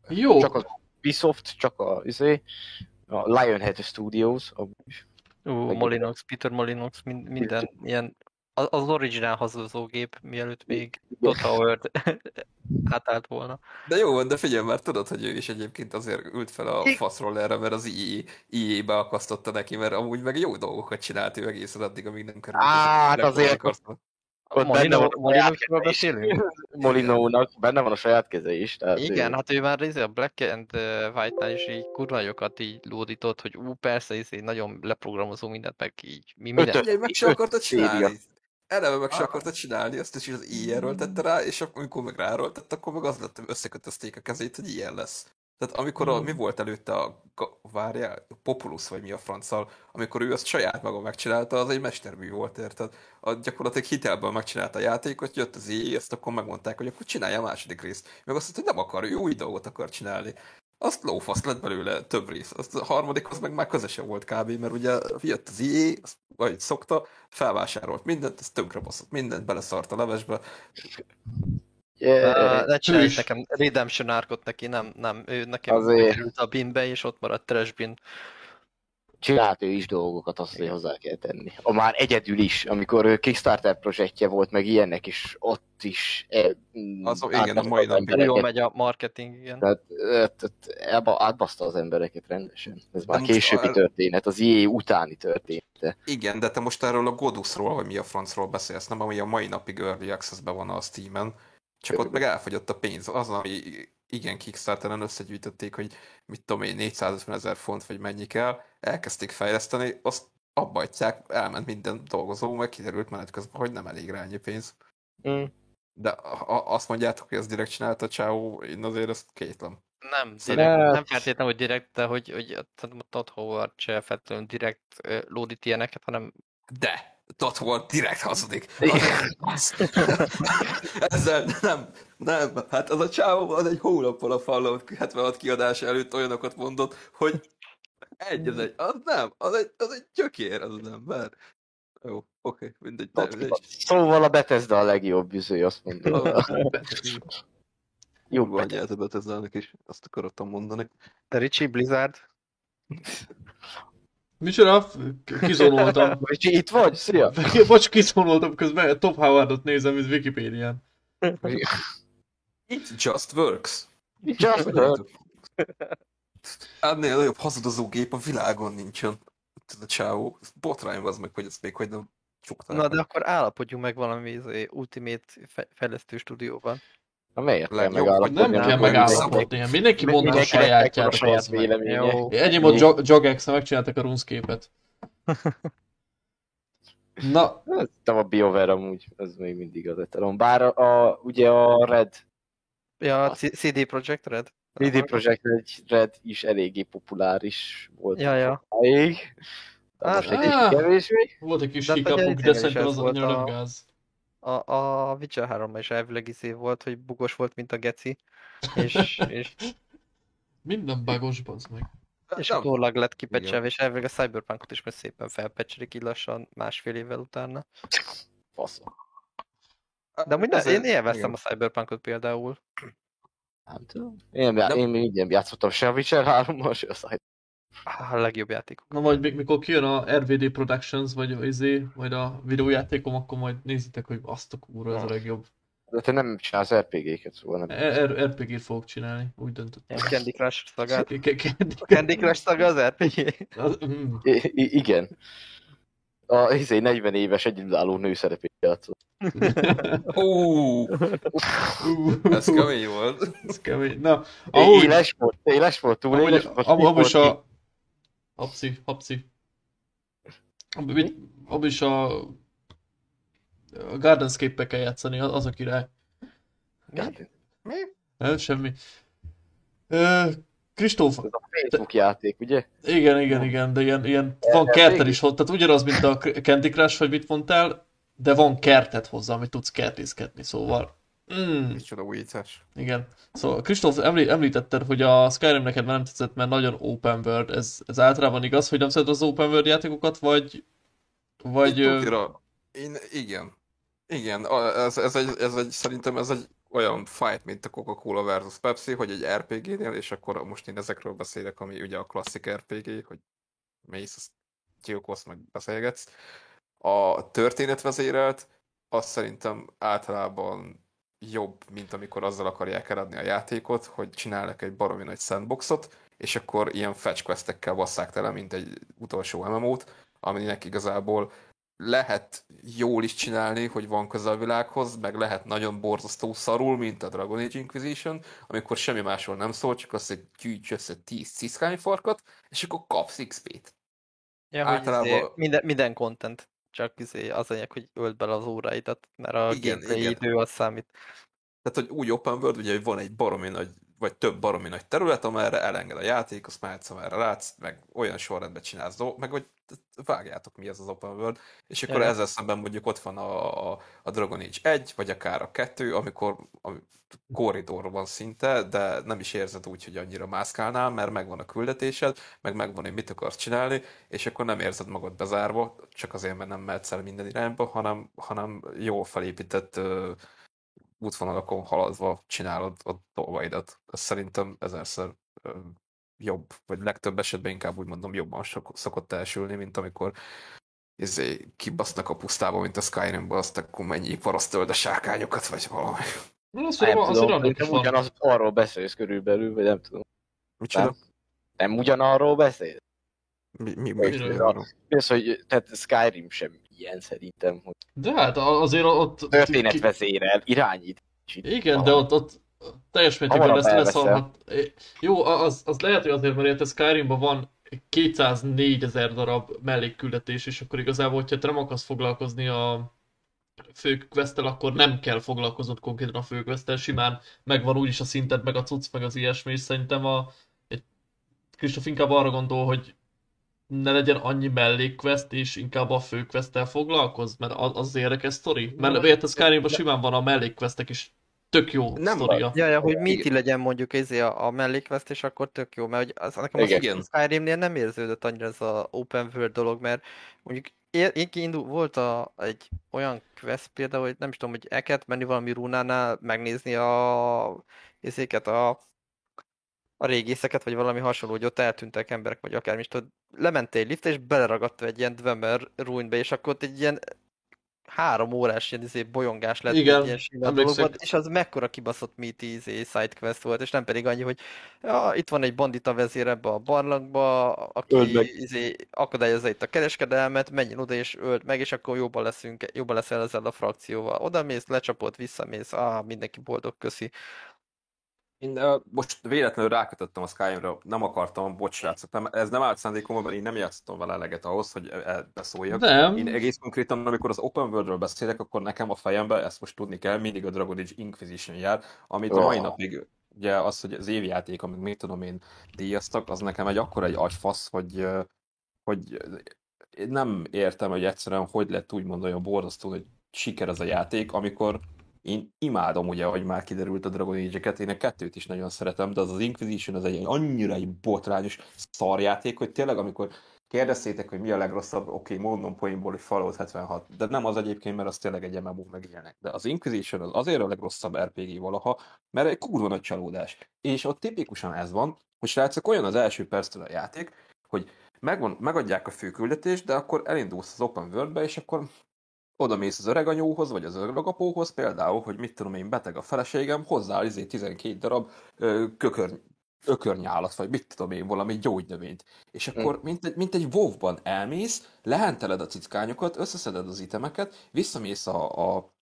Jó, Csak az Ubisoft, csak a, izé, a Lionhead Studios, a, Ú, Molinox, Peter Molinox, mind, minden ilyen, az, originál hazudozógép, mielőtt még Total World (laughs) átállt volna. De jó van, de figyelj már, tudod, hogy ő is egyébként azért ült fel a faszról erre, mert az EA, EA beakasztotta neki, mert amúgy meg jó dolgokat csinált ő egészen addig, amíg nem került. Á, hát azért- Ott benne Molino, van a saját keze is. beszélünk? (laughs) Molinónak benne van a saját keze is. Tehát Igen, ő- hát ő már izé a Black and uh, White-nál is így kurva nagyokat így lódított, hogy ú, persze, izé, nagyon leprogramozó mindent, meg így, mi minden. Ötöt. Ugye, meg se Öt akarta széria. csinálni. Eleve meg se akarta csinálni, azt is az EA erőltette rá, és amikor meg ráerőltette, akkor meg az lett, összekötözték a kezét, hogy ilyen lesz. Tehát amikor a, Mm. mi volt előtte a, várjál, Populus vagy mi a franccal, amikor ő azt saját maga megcsinálta, az egy mestermű volt, érted? A, gyakorlatilag hitelből megcsinálta a játékot, jött az EA, azt akkor megmondták, hogy akkor csinálja a második részt. Meg azt mondta, hogy nem akar, ő új dolgot akar csinálni. Azt lófasz lett belőle több rész. Azt a harmadik az meg már közöse volt kb, mert ugye jött az EA, azt, vagy szokta, felvásárolt mindent, ezt tönkre baszott mindent, beleszart a levesbe. Yeah. Ne csinálj nekem Redemption árkot neki, nem, nem, ő nekem Azért. került a binbe, és ott maradt trash bin. Csinált ő is dolgokat, azt azért hozzá kell tenni. A már egyedül is, amikor ő Kickstarter projektje volt, meg ilyenek is, ott is e, Az- igen, a mai napig. Jól megy a marketing, igen. Tehát, tehát átbaszta az embereket rendesen. Ez már most későbbi a- történet, az IE utáni történet. Igen, de te most erről a Godusról, vagy mi a francról beszélsz, nem ami a mai napig Early Access-ben van a Steam-en, csak ott meg elfogyott a pénz. Az, ami igen Kickstarteren összegyűjtötték, hogy mit tudom én, 450 ezer font, vagy mennyi kell, elkezdték fejleszteni, azt abba hagyják, elment minden dolgozó, meg kiderült menet közben, hogy nem elég rá ennyi pénz. Mm. De azt mondjátok, hogy ezt direkt csinálta a Csávó, én azért ezt kétlem. Nem, direkt, nem feltétlenül, hogy direkt, de hogy, hogy Todd Howard se feltétlenül direkt lódít ilyeneket, hanem De! Todd volt direkt hazudik. Igen. (laughs) Ezzel nem, nem, hát az a csávó az egy hónappal a Fallout 76 kiadása előtt olyanokat mondott, hogy egy, az egy, az nem, az egy, az egy gyökér az az ember. Jó, oké, mindegy. Nem, mindegy. Szóval a Bethesda a legjobb üző, azt mondom. Jó, (laughs) Jó, anyját a Bethesda-nak is, azt akartam mondani. de Richie Blizzard, Micsoda? Kizónoltam. Vagy (laughs) itt vagy? Szia! Bocs, kizónoltam közben, Top Howardot nézem, ez Wikipédián. (laughs) It just works. Just work. Ennél nagyobb hazudozó gép a világon nincsen. Ez a csávó. Botrány az meg, hogy ezt még hogy nem csukták. na de akkor állapodjunk meg valami izé, Ultimate fe- fejlesztő stúdióban. Na miért kell megállapodni? Nem Nem, kell megállapodni, mindenki mondta a sajátját. saját az véleménye. Jó. Ennyi volt Jog- Jogex, megcsináltak a RuneScape-et. Na, nem a BioWare amúgy, ez még mindig az etalon. Bár a, ugye a Red, Ja, CD Projekt Red? CD Projekt Red is eléggé populáris volt. Ja, ja. sokáig. De Hát, most egy kicsit kevésbé. volt egy kis De hikapuk, de szerintem az annyira nem a- gáz. A, a Witcher 3 is elvileg izé volt, hogy bugos volt, mint a geci, és, (laughs) és, Minden bugos, bazd meg. és Nem. utólag lett kipecselve, és elvileg a Cyberpunkot is most szépen felpecselik így lassan másfél évvel utána. Fasz. De amúgy ne, én élveztem igen. a Cyberpunkot például. Nem tudom. Én. Nem. én nem játszottam se a Witcher 3-mal, se a Cyber. Ah, A legjobb játékok. Na majd mi- mikor kijön a RVD Productions, vagy a izé, majd a videójátékom, akkor majd nézitek, hogy azt a kúra, ez a legjobb. De te nem csinálsz RPG-ket, szóval nem. R- RPG-t fogok csinálni, úgy döntöttem. Candy Crush szagát. Candy Crush szaga az RPG? Az- mm. Igen. A izé 40 éves egyedülálló nő szerepét játszott. Ó, ez kemény volt. Ez kemény. Na, Amúgy... ahogy, Éles volt, éles volt, túl ahogy, éles volt. abban is a... Hapci, hapci. Abban is- a... A Gardenscape-be kell játszani, az a király. ki- Nem, semmi. Ö, Kristóf, Ez a Facebook játék, ugye? igen, igen, igen, de ilyen, ilyen van kerted is, tehát ugyanaz, mint a Candy Crush, vagy mit mondtál, de van kerted hozzá, amit tudsz kertészkedni, szóval... Mm, Micsoda újítás. igen. Szóval Kristóf, emlí- említetted, hogy a Skyrim neked már nem tetszett, mert nagyon open world. Ez, ez általában igaz, hogy nem szereted az open world játékokat, vagy... Vagy... Ö, én, igen. Igen, ez, ez, egy, ez egy, szerintem ez egy olyan fight, mint a Coca-Cola versus Pepsi, hogy egy RPG-nél, és akkor most én ezekről beszélek, ami ugye a klasszik RPG, hogy mész, azt gyilkolsz, meg beszélgetsz. A történetvezérelt, az szerintem általában jobb, mint amikor azzal akarják eladni a játékot, hogy csinálnak egy baromi nagy sandboxot, és akkor ilyen fetch questekkel basszák tele, mint egy utolsó MMO-t, aminek igazából lehet jól is csinálni, hogy van közel a világhoz, meg lehet nagyon borzasztó szarul, mint a Dragon Age Inquisition, amikor semmi másról nem szól, csak az, hogy gyűjts össze 10 ciszkányfarkat, és akkor kapsz XP-t. Ja, Általában- izé, minden, minden content, csak izé az anyag, hogy ölt bele az óráidat, mert a Igen, igen. idő az számít. Tehát, hogy úgy open world, ugye, hogy van egy baromi nagy vagy több baromi nagy terület, amerre elenged a játék, azt mehetsz, amerre látsz, meg olyan sorrendben csinálsz dolgok, meg hogy vágjátok mi ez az open world, és akkor Ja. ezzel szemben mondjuk ott van a, a, a Dragon Age 1, vagy akár a 2, amikor a korridor van szinte, de nem is érzed úgy, hogy annyira mászkálnál, mert megvan a küldetésed, meg megvan, hogy mit akarsz csinálni, és akkor nem érzed magad bezárva, csak azért, mert nem mehetsz el minden irányba, hanem, hanem jól felépített ö, útvonalakon haladva csinálod a dolgaidat. Ez szerintem ezerszer jobb, vagy legtöbb esetben inkább úgy mondom jobban sok, szokott elsülni, mint amikor izé, kibasznak a pusztába, mint a Skyrimbe, azt akkor mennyi parasztöld a sárkányokat, vagy valami. Nem tudom, annak is nem van. ugyanaz, arról beszélsz körülbelül, vagy nem tudom. Micsoda? Nem, nem ugyanarról beszélsz? Mi, mi, mi, Miről? mi, mi, Mi az, hogy tehát Skyrim sem ilyen szerintem, hogy De hát azért ott... történet vezérel, irányít. Igen, de ott, ott teljes mértékben lesz, elveszel. leszalhat. Jó, az, az lehet, hogy azért, mert a Skyrimban van 204 ezer darab mellékküldetés, és akkor igazából, hogyha te nem akarsz foglalkozni a főquesttel, akkor nem kell foglalkoznod konkrétan a főquesttel, simán megvan úgyis a szinted, meg a cucc, meg az ilyesmi, és szerintem a Kristóf inkább arra gondol, hogy ne legyen annyi mellékquest, és inkább a főquesttel foglalkozz, mert az, az érdekes sztori. Mert miért a Skyrimban simán van a mellékquestek is tök jó Nem sztoria. Ja, ja, hogy miti legyen mondjuk ezé a, a mellékvest, és akkor tök jó, mert hogy az, nekem az Igen. Skyrimnél nem érződött annyira ez a open world dolog, mert mondjuk én, én kiindul, volt a, egy olyan quest például, hogy nem is tudom, hogy el kellett menni valami runánál megnézni a ezéket a a régészeket, vagy valami hasonló, hogy ott eltűntek emberek, vagy akármi, és tudod, lementél egy liftre, és beleragadt egy ilyen Dwemer ruinbe, és akkor ott egy ilyen három órás ilyen izé, bolyongás lett Igen, ilyen dologban, és az mekkora kibaszott meaty izé, sidequest volt, és nem pedig annyi, hogy ja, itt van egy bandita vezér ebbe a barlangba, aki izé, akadályozza itt a kereskedelmet, menjen oda és öld meg, és akkor jobban leszünk, jobban leszel ezzel a frakcióval. Oda mész, lecsapod, visszamész, ah, mindenki boldog, köszi. Én uh, most véletlenül rákötöttem a Skyrimra, nem akartam, bocs srácok, nem, ez nem állt szándékomban, mert én nem játszottam vele eleget ahhoz, hogy e- e- beszóljak. Nem. Én egész konkrétan, amikor az Open Worldről beszélek, akkor nekem a fejembe, ezt most tudni kell, mindig a Dragon Age Inquisition jár, amit a mai Oh. napig, ugye az, hogy az évjáték, amit mit tudom én díjaztak, az nekem egy akkora egy agyfasz, hogy, hogy én nem értem, hogy egyszerűen hogy lett úgymond olyan borzasztó, hogy siker ez a játék, amikor én imádom ugye, hogy már kiderült a Dragon Age-eket, én a kettőt is nagyon szeretem, de az az Inquisition az egy annyira egy botrányos szarjáték, hogy tényleg amikor kérdeztétek, hogy mi a legrosszabb, oké, okay, mondom poénból, hogy Fallout 76, de nem az egyébként, mert az tényleg egy MMO meg ilyenek. De az Inquisition az azért a legrosszabb RPG valaha, mert egy kurva nagy csalódás. És ott tipikusan ez van, hogy srácok, olyan az első perctől a játék, hogy megvan, megadják a főküldetést, de akkor elindulsz az open worldbe, és akkor oda mész az öreganyóhoz, vagy az öregapóhoz, például, hogy mit tudom én, beteg a feleségem, hozzá izé 12 darab ö, kökör, ökörnyálat, vagy mit tudom én, valami gyógynövényt. És akkor, mint egy, mint egy WoW-ban elmész, lehenteled a cickányokat, összeszeded az itemeket, visszamész a, a,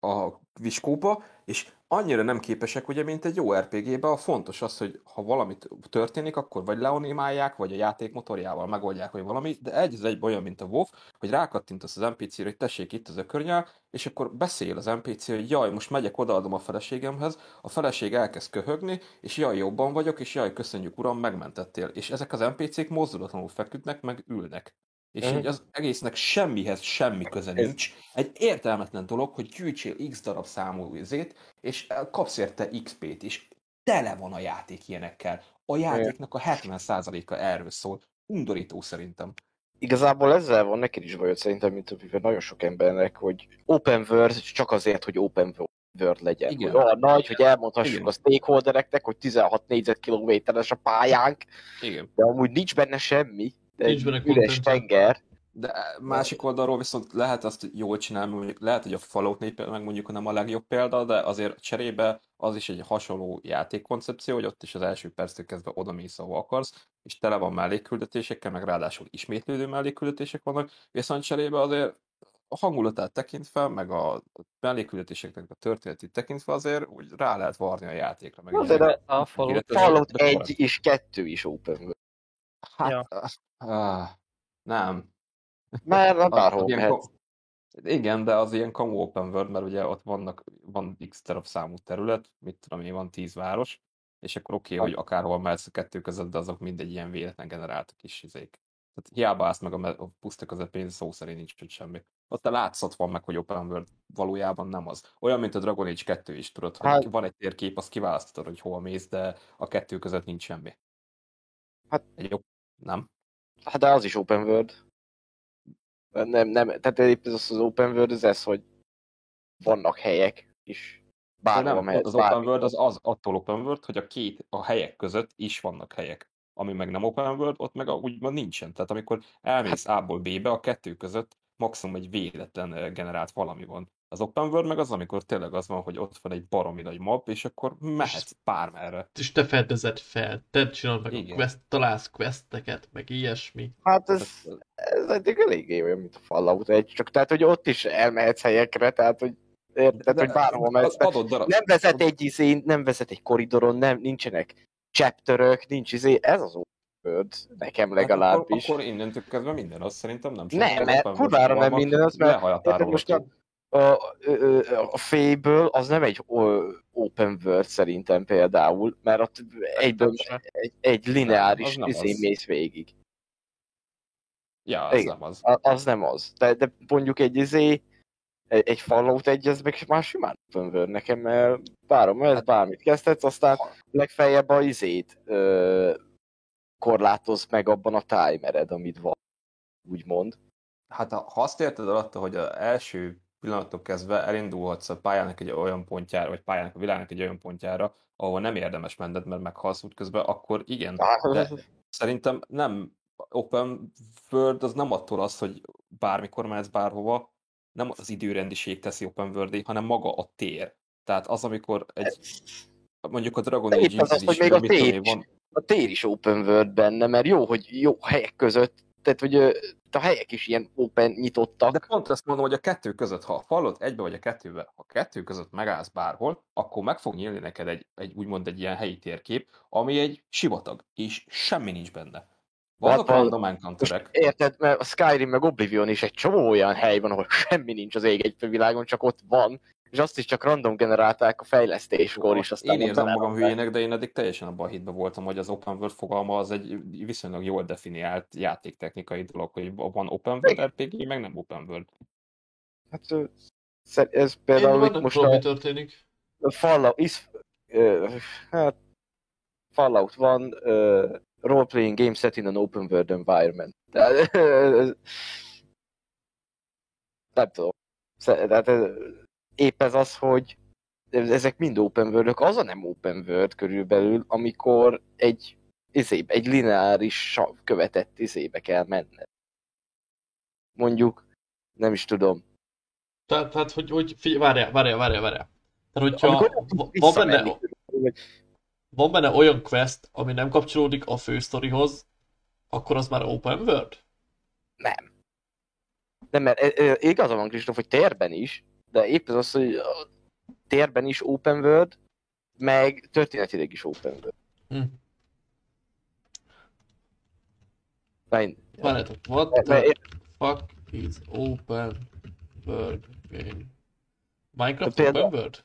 a viskóba, és annyira nem képesek, ugye, mint egy jó RPG-be, a fontos az, hogy ha valami történik, akkor vagy leonimálják, vagy a játék motorjával megoldják, vagy valami, de egy az egy olyan, mint a WoW, hogy rákattintasz az NPC-re, hogy tessék itt az ökörnyál, és akkor beszél az NPC, hogy jaj, most megyek, odaadom a feleségemhez, a feleség elkezd köhögni, és jaj, jobban vagyok, és jaj, köszönjük uram, megmentettél. És ezek az NPC-k mozdulatlanul feküdnek, meg ülnek. És Mhm. így az egésznek semmihez semmi köze nincs. Egy értelmetlen dolog, hogy gyűjtsél x darab számú izét, és kapsz érte XP-t is. Tele van a játék ilyenekkel. A játéknak a 70%-a erről szól. Undorító szerintem. Igazából ezzel van neked is bajod szerintem, mint amivel nagyon sok embernek, hogy open world csak azért, hogy open world legyen. Igen. Hogy olyan nagy, hogy elmondhassuk Igen. a stakeholdereknek, hogy 16 négyzetkilométeres a pályánk, Igen. de amúgy nincs benne semmi. De egy üres tenger. De másik oldalról viszont lehet azt jól csinálni, mondjuk lehet, hogy a Fallout 4 például meg mondjuk nem a legjobb példa, de azért cserébe az is egy hasonló játékkoncepció, hogy ott is az első perctől kezdve oda mész, ahol akarsz, és tele van mellékküldetésekkel, meg ráadásul ismétlődő mellékküldetések vannak, viszont cserébe azért a hangulatát tekintve, meg a mellékküldetéseknek a történetét tekintve azért úgy rá lehet varni a játékra. Meg ilyenek. a Fallout Fallout de 1 és 2 is open. Hát, Ja. ah, nem. (laughs) Az ilyen mehetsz. kom- Igen, de az ilyen kamu open world, mert ugye ott vannak, van x darab számú terület, mit tudom én, van 10 város, és akkor oké, okay, hogy akárhol mehetsz a kettő között, de azok mindegy ilyen véletlen generáltak kis izék. Tehát hiába állsz meg a, a puszta közepén, szó szerint nincs ott semmi. Ott a látszat van meg, hogy open world valójában nem az. Olyan, mint a Dragon Age 2 is, tudod, hogy Hát- van egy térkép, azt kiválasztod, hogy hol mész, de a kettő között nincs semmi. Hát- Egy nem? Hát de az is open world. Nem, nem, tehát épp ez az, az open world, ez ez, hogy vannak helyek is. De Bárhova nem, mehetsz, az open bármi. world az, az attól open world, hogy a két, a helyek között is vannak helyek. Ami meg nem open world, ott meg a- úgymond nincsen. Tehát amikor elmész Hát- A-ból B-be, a kettő között maximum egy véletlen eh, generált valami van. Az open world meg az, amikor tényleg az van, hogy ott van egy baromi nagy map, és akkor mehetsz bármerre. És te fedezed fel, te csinálod meg Igen. a quest, találsz questeket, meg ilyesmi. Hát ez, ez eddig eléggé olyan, mint a Fallout egy, csak tehát, hogy ott is elmehetsz helyekre, tehát, hogy érted, De hogy bárhol az mehetsz. adott darab. Nem vezet egy izén, nem vezet egy koridoron, nem, nincsenek chapterök, nincs izé, ez az world, nekem Hát legalábbis. Akkor, akkor innentől kezdve minden, az szerintem nem Nem, mert kurvára nem minden, az mert- most a- a, a Fable az nem egy open world szerintem például, mert ott egyből egy, egy lineáris nem izé mész végig. Ja, az Igen. nem az. A- Az nem az. De, de mondjuk egy izé, egy, Fallout egy, ez meg már simán open world nekem, mert várom, ez bármit kezdhetsz, aztán legfeljebb a izét ö, korlátoz meg abban a timered, amit van, úgymond. Hát ha ha azt érted alatta, hogy az első pillanattól kezdve elindulhatsz a pályának egy olyan pontjára, vagy pályának a világnak egy olyan pontjára, ahol nem érdemes menned, mert meghalsz útközben, akkor igen. De szerintem nem open world az nem attól az, hogy bármikor mehetsz bárhova, nem az időrendiség teszi open world hanem maga a tér. Tehát az, amikor egy, mondjuk a Dragon Age az az, hogy még a tér is. van, a tér is open world benne, mert jó, hogy jó helyek között, tehát hogy a helyek is ilyen open nyitottak. De pont ezt mondom, hogy a kettő között, ha a egybe vagy a kettőbe, ha a kettő között megállsz bárhol, akkor meg fog nyílni neked egy, egy úgymond egy ilyen helyi térkép, ami egy sivatag, és semmi nincs benne. Vannak Most encounterek, érted, mert a Skyrim meg Oblivion is egy csomó olyan hely van, ahol semmi nincs az ég egy világon, csak ott van, és azt is csak random generálták a fejlesztéskor is, aztán én érzem magam hülyének, de én eddig teljesen abban a hitben voltam, hogy az open world fogalma az egy viszonylag jól definiált játéktechnikai dolog, hogy van open world. RPG, meg nem open world. Hát ez például itt most mi a történik? a Fallout, is, ö, hát Fallout van, ö, role-playing game set in an open world environment. Tehát, nem tudom. Tehát, ö, épp ez az, hogy ezek mind open world az a nem open world körülbelül, amikor egy izébe, egy lineáris követett izébe kell menned. Mondjuk, nem is tudom. Tehát, tehát hogy, hogy figyelj, várjál, várjál, várjál, várjál. Tehát, hogyha van benne, van benne olyan quest, ami nem kapcsolódik a fősztorihoz, akkor az már open world? Nem. Nem, mert ö, ö, igaza van Kristóf, hogy térben is, de épp ez az, hogy a térben is open world, meg történetileg is open world. Hm. Nein, Várjátok, what the fuck is open world game? Minecraft Például- open world?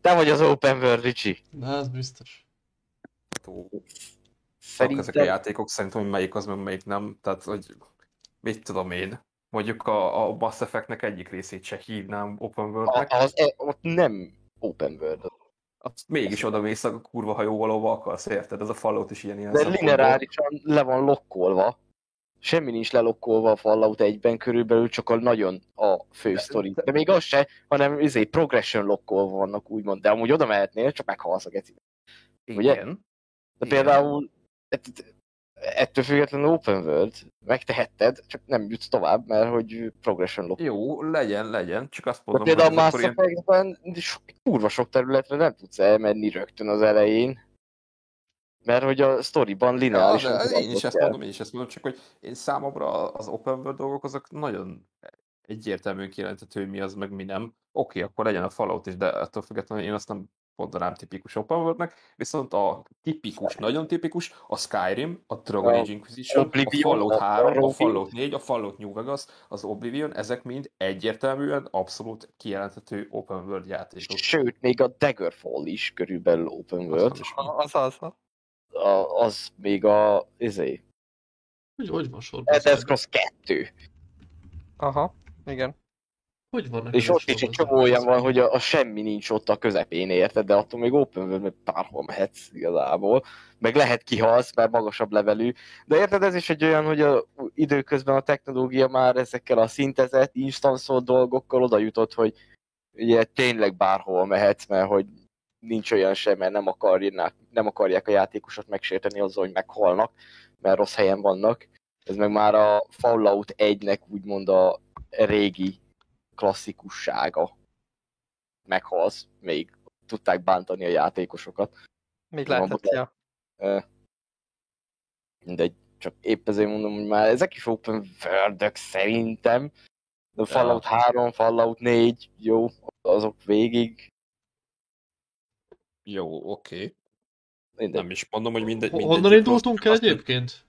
Te vagy az open world, Ricsi. Na, ez biztos. Szerintem... Ezek a játékok szerintem, hogy melyik az, meg melyik nem. Tehát, hogy mit tudom én. Mondjuk a, a Mass Effectnek egyik részét se hívnám open worldnek. az, e- ott nem open world. Azt mégis oda mész a kurva hajóval, ahova akarsz, érted? Ez a Fallout is ilyen ilyen De lineárisan le van lokkolva. Semmi nincs lelokkolva a Fallout 1-ben körülbelül, csak a nagyon a fő sztori. De még az se, hanem izé, progression lokkolva vannak úgymond. De amúgy oda mehetnél, csak meghalsz a gecibe. ugye? Igen. De Igen. például ettől függetlenül open world, megtehetted, csak nem jutsz tovább, mert hogy progression lock. Jó, legyen, legyen. Csak azt De mondom, például a hogy Mass. Effect-ben kurva sok területre nem tudsz elmenni rögtön az elején. Mert hogy a sztoriban Ja, lineárisan de én is ezt mondom, én is ezt mondom, csak hogy én számomra az open world dolgok azok nagyon egyértelműen kijelentető, hogy mi az, meg mi nem. Oké, akkor legyen a Fallout is, de attól függetlenül én azt nem mondanám tipikus open viszont a tipikus, nagyon tipikus, a Skyrim, a Dragon Age Inquisition, a Oblivion, Fallout a 3, a. Fallout 4, a Fallout New Vegas, az Oblivion, ezek mind egyértelműen abszolút kijelenthető open world játékok. Sőt, még a Daggerfall is körülbelül open world. Az az. az. A, az még a, izé, Hogy, hogy van sorban? Scrolls 2. Aha, igen. Hogy van És ott is egy csomó olyan van, hogy a, a semmi nincs ott a közepén, érted? De attól még open world, mert bárhol mehetsz igazából. Meg lehet kihalsz, mert magasabb levelű. De érted, ez is egy olyan, hogy a, időközben a technológia már ezekkel a szintezett, instanszol dolgokkal oda jutott, hogy ugye tényleg bárhol mehetsz, mert hogy nincs olyan sem, mert nem, akarják, nem akarják a játékosot megsérteni azzal, hogy meghalnak, mert rossz helyen vannak. Ez meg már a Fallout 1-nek úgymond a régi klasszikussága. Meghalsz, még tudták bántani a játékosokat. Még lehetett, ja. Mindegy, csak épp ezért mondom, hogy már ezek is open world szerintem. De Fallout 3, Fallout 4, jó, azok végig. Jó, oké. Mindegy. Nem is mondom, hogy mindegy. Mindegyik Honnan indultunk el egyébként?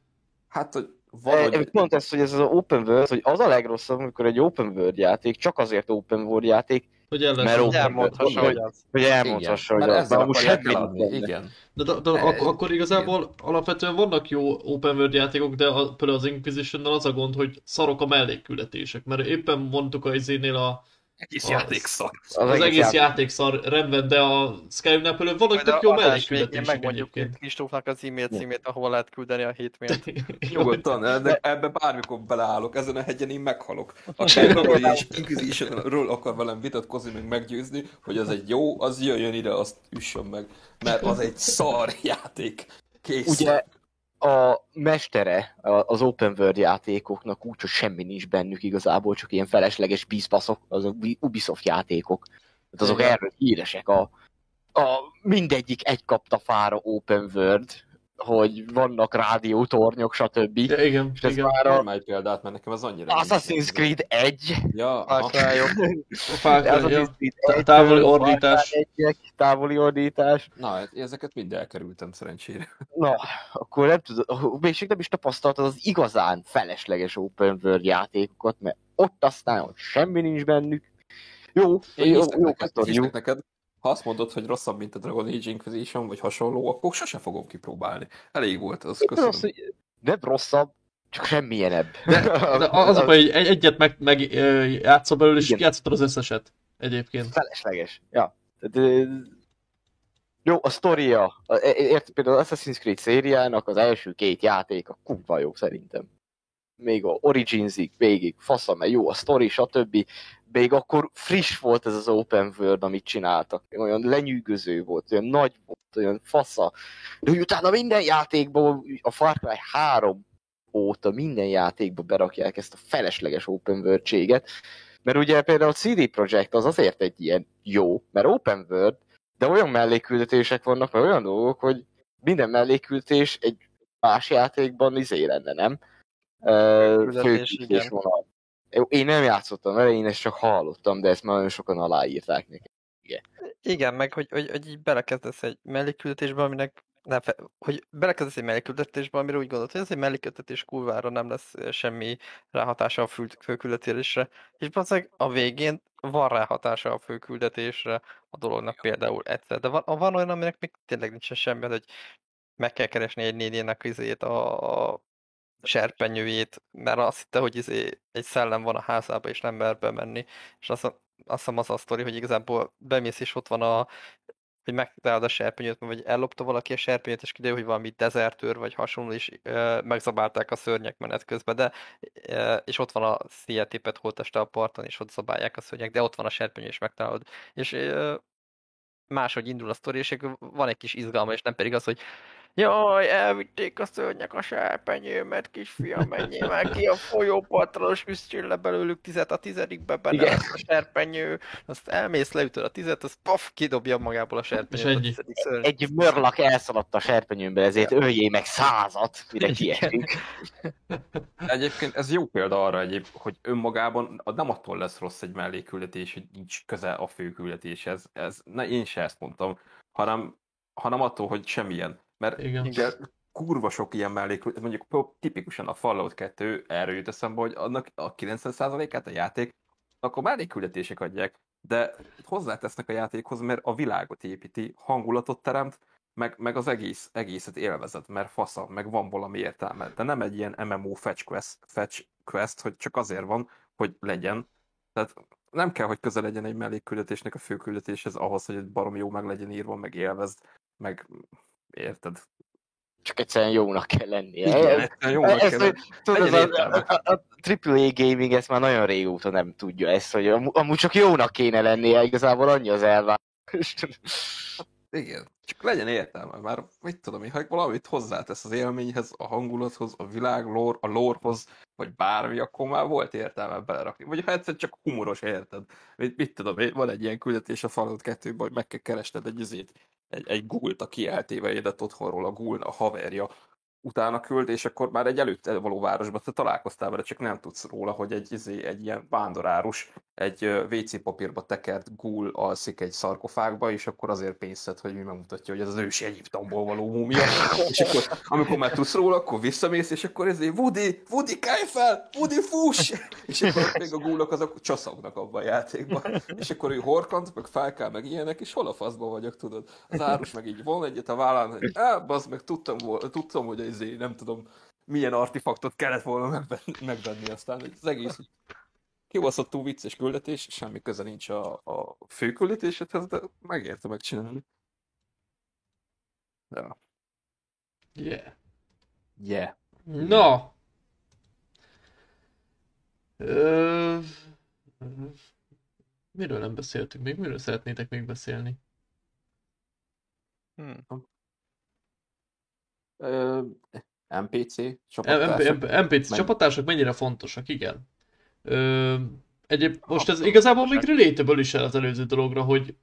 Hát, hogy valahogy... Pont ez, hogy ez az open world, hogy az a legrosszabb, amikor egy open world játék, csak azért open world játék, Hogy ellen Mert open Elmondhassa, hogy- hogy az. hogy elmondhassa, hogy az. Igen. De, de, de ak- akkor igazából alapvetően vannak jó open world játékok, de a, például az inquisition az a gond, hogy szarok a mellékküldetések, mert éppen mondtuk a izénél a, Egész Az- játék szar. az, az egész játék. játék szar rendben, de a Skyrim-nál például vannak tök jó mellékküldetések megmondjuk. Kristófnak az e-mail címét, ahol lehet küldeni a hét mailt. (laughs) Nyugodtan, ebbe, ebbe bármikor beleállok, ezen a hegyen én meghalok. A (laughs) Dragon Age Inquisition-ről akar velem vitatkozni, meg meggyőzni, hogy az egy jó, az jöjjön ide, azt üssön meg. Mert az egy szar játék. Kész. Ugye a mestere az open world játékoknak úgy, hogy semmi nincs bennük igazából, csak ilyen felesleges bízbaszok, azok Ubisoft játékok. Tehát azok Igen. erről híresek. A, a mindegyik egy kapta fára open world, hogy vannak rádiótornyok, stb. Ja, igen, És ez igen. már a Normálj példát, mert nekem az annyira... Assassin's. Creed 1, Ja, (laughs) aha. Jó. A Far Cry, Assassin's. Creed Tá- 1, távoli ordítás. 1-ek, távoli ordítás. Na, hát ezeket mind elkerültem szerencsére. (laughs) Na, akkor nem tudod, még nem is tapasztaltad az igazán felesleges open world játékokat, mert ott aztán hogy semmi nincs bennük. Jó, Én jó, jó hiszek neked, ha azt mondod, hogy rosszabb, mint a Dragon Age Inquisition, vagy hasonló, akkor sose fogom kipróbálni. Elég volt az, Nem köszönöm. rossz, nem rosszabb, csak semmilyenebb. De, de (laughs) az a baj, hogy egy, egyet meg, meg játszol belőle, és játszottad az összeset egyébként. Felesleges. Ja. Ö, jó, a sztoria, ért, például az Assassin's Creed szériának az első két játék a kurva jó szerintem. Még a Originsig végig, faszom, mert jó a sztori, stb. Még akkor friss volt ez az open world, amit csináltak. Olyan lenyűgöző volt, olyan nagy volt, olyan fasza. De hogy utána minden játékból, a Far Cry 3 óta minden játékba berakják ezt a felesleges open world mert ugye például a CD Projekt az azért egy ilyen jó, mert open world, de olyan mellékküldetések vannak, vagy olyan dolgok, hogy minden mellékküldetés egy más játékban izé lenne, nem? Főküldetés vonal. Én nem játszottam vele, én ezt csak hallottam, de ezt már nagyon sokan aláírták nekem. Igen, meg hogy, hogy, hogy így belekezdesz egy mellékküldetésbe, aminek nem fe, hogy belekezdesz egy mellékküldetésbe, amire úgy gondolod, hogy ez egy mellékküldetés kurvára nem lesz semmi ráhatása a fő, főküldetésre, és bazzeg a végén van ráhatása a főküldetésre a dolognak például egyszer, de van, van olyan, aminek még tényleg nincsen semmi, hogy meg kell keresni egy nénének izét a, a serpenyőjét, mert azt hitte, hogy izé egy szellem van a házába, és nem mer bemenni, és azt, azt hiszem az a sztori, hogy igazából bemész, és ott van a hogy megtalálod a serpenyőt, vagy ellopta valaki a serpenyőt, és kiderül, hogy valami dezertőr, vagy hasonló, és ö, megzabálták a szörnyek menet közben, de ö, és ott van a széjetépet holteste a parton, és ott zabálják a szörnyek, de ott van a serpenyő, és megtalálod. És ö, máshogy indul a sztori, és van egy kis izgalma, és nem pedig az, hogy Jaj, elvitték a szörnyek a serpenyőmet, kisfiam, menjél már ki a folyópartra, és üssön le belőlük tizet a tizedikbe, benne Igen. a serpenyő, azt elmész, leütöd a tizet, az paf, kidobja magából a serpenyőt És a. Egy mörlak elszaladt a serpenyőmbe, ezért öljé meg százat, mire kiesik. Egyébként ez jó példa arra egyéb, hogy önmagában nem attól lesz rossz egy mellékküldetés, hogy nincs köze a főküldetéshez. Ez, ne, én se ezt mondtam, hanem, hanem attól, hogy semmilyen. Mert Igen. ugye kurva sok ilyen mellékküldetés, mondjuk tipikusan a Fallout 2 erről jut eszembe, hogy annak a 90%-át a játék, akkor mellékküldetések adják, de hozzátesznek a játékhoz, mert a világot építi, hangulatot teremt, meg, meg az egész, egészet élvezet, mert fasza, meg van valami értelme. De nem egy ilyen MMO fetch quest, fetch quest, hogy csak azért van, hogy legyen. Tehát nem kell, hogy közel legyen egy mellékküldetésnek a főküldetéshez ahhoz, hogy egy barom jó meg legyen írva, meg élvezd, meg érted? Csak egyszerűen jónak kell lennie. Igen, Ez- egyszerűen jónak ez, kell. tudod, a, a, a, AAA gaming ezt már nagyon régóta nem tudja ezt, hogy amú- amúgy csak jónak kéne lennie, igazából annyi az elvárás. (laughs) Igen, csak legyen értelme, már mit tudom én, ha valamit hozzátesz az élményhez, a hangulathoz, a világ, lore, a lorehoz, vagy bármi, akkor már volt értelme belerakni. Vagy ha egyszer csak humoros, érted? Mit, mit tudom én, van egy ilyen küldetés a Fallout 2 hogy meg kell keresned egy izét, egy, egy gult, aki eltévejedett otthonról, a gul, a haverja, utána küld, és akkor már egy előtt való városban te találkoztál vele, csak nem tudsz róla, hogy egy, izé, egy ilyen vándorárus, egy WC papírba tekert gúl alszik egy szarkofágba, és akkor azért pénzed, hogy mi megmutatja, hogy ez az ősi Egyiptomból való múmia. és akkor, amikor már tudsz róla, akkor visszamész, és akkor ezért Woody, Woody, kelj fel, Woody, fuss! és akkor még a gúlok azok csoszognak abban a játékban. És akkor ő horkant, meg felkel, meg ilyenek, és hol a faszban vagyok, tudod? Az árus meg így von egyet a vállán, hogy á, bazd meg, tudtam, tudtam hogy ezért nem tudom, milyen artefaktot kellett volna megvenni, aztán az egész kibaszottul vicces küldetés, semmi köze nincs a, a fő küldetésedhez, de megérte megcsinálni. Ja. Yeah. Yeah. Na. Ö... Miről nem beszéltünk még? Miről szeretnétek még beszélni? Hm. NPC, csapattársak. NPC Meg- csapattársak mennyire fontosak, igen. Ö, egyéb, most ez igazából még relatable is el az előző dologra, hogy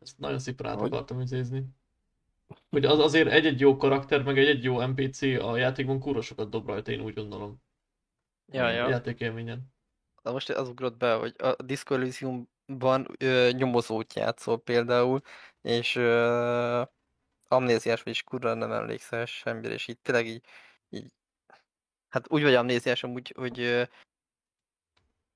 ezt nagyon szépen át Hogy? akartam izézni. Hogy az, azért egy-egy jó karakter, meg egy-egy jó NPC a játékban kurva sokat dob rajta, én úgy gondolom. Ja, ja. játékélményen. Na most az ugrott be, hogy a Disco Elysiumban ö, nyomozót játszol például, és ö, amnéziás vagy, és kurva nem emlékszel semmire, és így tényleg így, így hát úgy vagy amnéziás amúgy, hogy ö,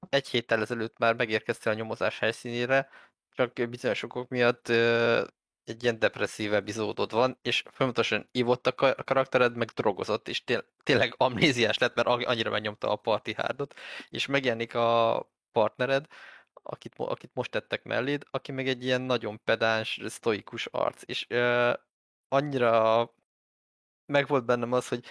egy héttel ezelőtt már megérkeztél a nyomozás helyszínére, csak bizonyos okok miatt ö, egy ilyen depresszív epizódod van, és folyamatosan ívott a ka- a karaktered, meg drogozott, és tél- tényleg amnéziás lett, mert annyira megnyomta a party hardot, és megjelenik a partnered, akit, akit most tettek melléd, aki meg egy ilyen nagyon pedáns, sztoikus arc, és ö, annyira megvolt bennem az, hogy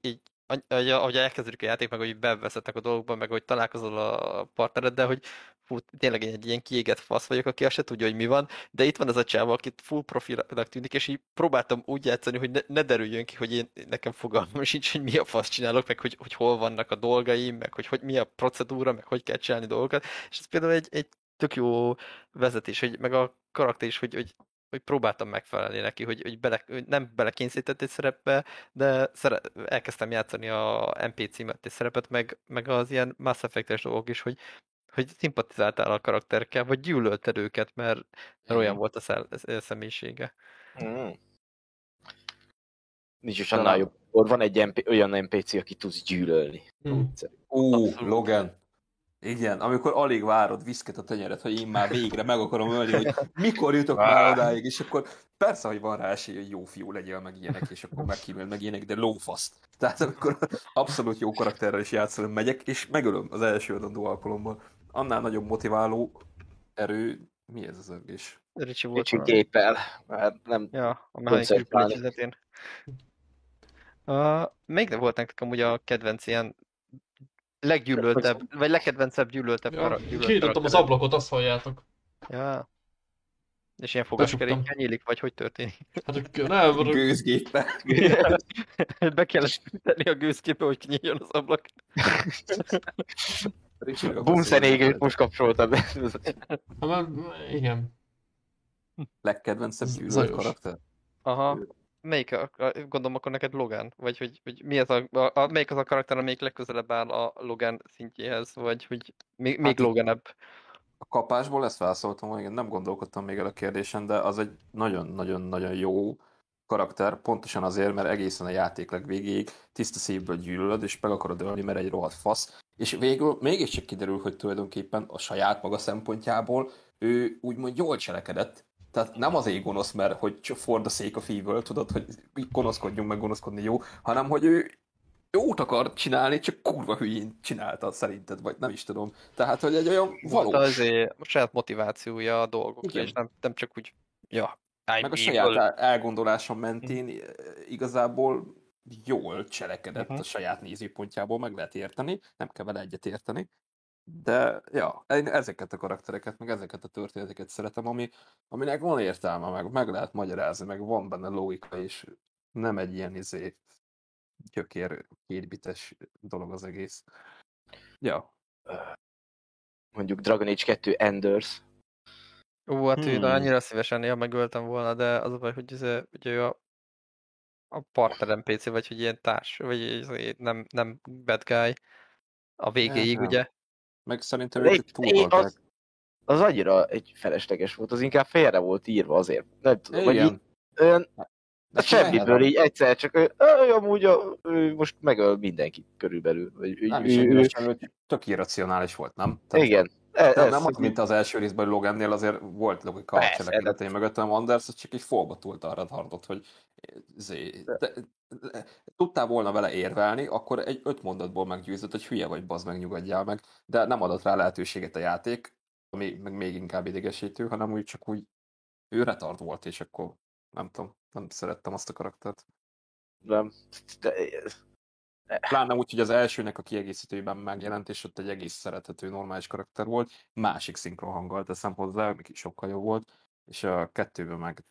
így, ahogy, ahogy elkezdődik a játék, meg hogy beveszettek a dolgokba, meg hogy találkozol a partnereddel, hogy fú, tényleg én egy ilyen kiégett fasz vagyok, aki azt se tudja, hogy mi van, de itt van ez a csáva, akit full profilnak tűnik, és így próbáltam úgy játszani, hogy ne, ne derüljön ki, hogy én nekem fogalmam (laughs) sincs, hogy mi a fasz csinálok, meg hogy, hogy hol vannak a dolgaim, meg hogy, hogy mi a procedúra, meg hogy kell csinálni dolgokat, és ez például egy, egy tök jó vezetés, hogy meg a karakter is, hogy, hogy hogy próbáltam megfelelni neki, hogy, hogy, bele, hogy nem belekényszerített egy szerepbe, de szere, elkezdtem játszani a NPC mellett egy szerepet, meg, meg az ilyen Mass Effect-es dolgok is, hogy, hogy szimpatizáltál a karakterkel, vagy gyűlölted őket, mert, mert olyan volt a szel, személyisége. Mm. Nincs is annál jobb. Van egy MP, olyan NPC, aki tudsz gyűlölni. Hm. Ú, Abszolút. Logan. Igen, amikor alig várod viszket a tenyered, hogy én már végre meg akarom ölni, hogy mikor jutok már odáig, és akkor persze, hogy van rá esély, hogy jó fiú legyél, meg ilyenek, és akkor megkímél meg ilyenek, de lófaszt. Tehát amikor abszolút jó karakterrel is játszol, megyek, és megölöm az első adandó alkalommal. Annál nagyobb motiváló erő, mi ez az ögés? Ricsi volt. Kicsi a- géppel. Hát nem Ja, a mechanikus. Uh, még nem volt nektek amúgy a kedvenc ilyen leggyűlöltebb, vagy legkedvencebb gyűlöltebb Ja, kara- gyűlölt kinyitottam az ablakot, azt halljátok. Ja. És ilyen Befuttam. fogaskerékkel nyílik, vagy hogy történik? Hát, nem, Gőzgéppel. (laughs) Be kellett tenni a gőzképe, hogy kinyíljon az ablak. (laughs) Bumszenégőt most kapcsoltam be. már, igen. Legkedvencebb gyűlölt karakter? Aha. Melyik a, a, gondolom akkor neked Logan? Vagy hogy, hogy mi az a, a, a, melyik az a karakter, amelyik legközelebb áll a Logan szintjéhez? Vagy hogy még, még Hát- Loganebb? A kapásból ezt válaszoltam, hogy nem gondolkodtam még el a kérdésen, de az egy nagyon-nagyon-nagyon jó karakter, pontosan azért, mert egészen a játék legvégéig tiszta szívből gyűlölöd, és meg akarod ölni, mert egy rohadt fasz. És végül mégiscsak kiderül, hogy tulajdonképpen a saját maga szempontjából ő úgymond jól cselekedett, tehát nem azért gonosz, mert hogy csak for the sake of evil, tudod, hogy gonoszkodjunk, meg gonoszkodni jó, hanem hogy ő jót akar csinálni, csak kurva hülyén csinálta szerinted, vagy nem is tudom. Tehát, hogy egy olyan Volt valós, azért a saját motivációja a dolgokra, és nem, nem csak úgy, ja, I'm meg a evil. saját el- elgondolása mentén eh, igazából jól cselekedett Mhm. a saját nézőpontjából, meg lehet érteni, nem kell vele egyet érteni, de ja, én ezeket a karaktereket, meg ezeket a történeteket szeretem, ami, aminek van értelme, meg, meg lehet magyarázni, meg van benne logika, és nem egy ilyen izé gyökér kétbites dolog az egész. Ja, Mondjuk Dragon Age 2 Enders. Ó, hát ő Hmm. annyira szívesen néha megöltem volna, de az a baj, hogy, ez, hogy ő a, a partner NPC, vagy hogy ilyen társ, vagy izé nem, nem bad guy a végéig, Nem. ugye? Meg szerintem ők én túltolták. az, az annyira egy felesleges volt, az inkább félre volt írva azért. Nem tudom, vagy így, Igen. olyan, De semmiből lehet. így egyszer csak ő, ő, amúgy a, ő most megöl mindenkit körülbelül. Vagy, ő, Nem is ő, egy ő, előtt, tök irracionális volt, nem? Tehát igen. Nem, ez, nem az, mint az első részben Logannél azért volt logika a Persze, cselekedetei mögött, hanem Anders csak így folba túlt arra hardot, hogy zé, de, de, tudtál volna vele érvelni, akkor egy öt mondatból meggyőzött, hogy hülye vagy, bazd meg, nyugodjál meg, de nem adott rá lehetőséget a játék, ami meg még inkább idegesítő, hanem úgy csak úgy ő retard volt, és akkor nem tudom, nem szerettem azt a karaktert. nem, de, Pláne úgy, hogy az elsőnek a kiegészítőjében megjelent, és ott egy egész szerethető, normális karakter volt. Másik szinkron hanggal teszem hozzá, ami sokkal jobb volt, és a kettőben meg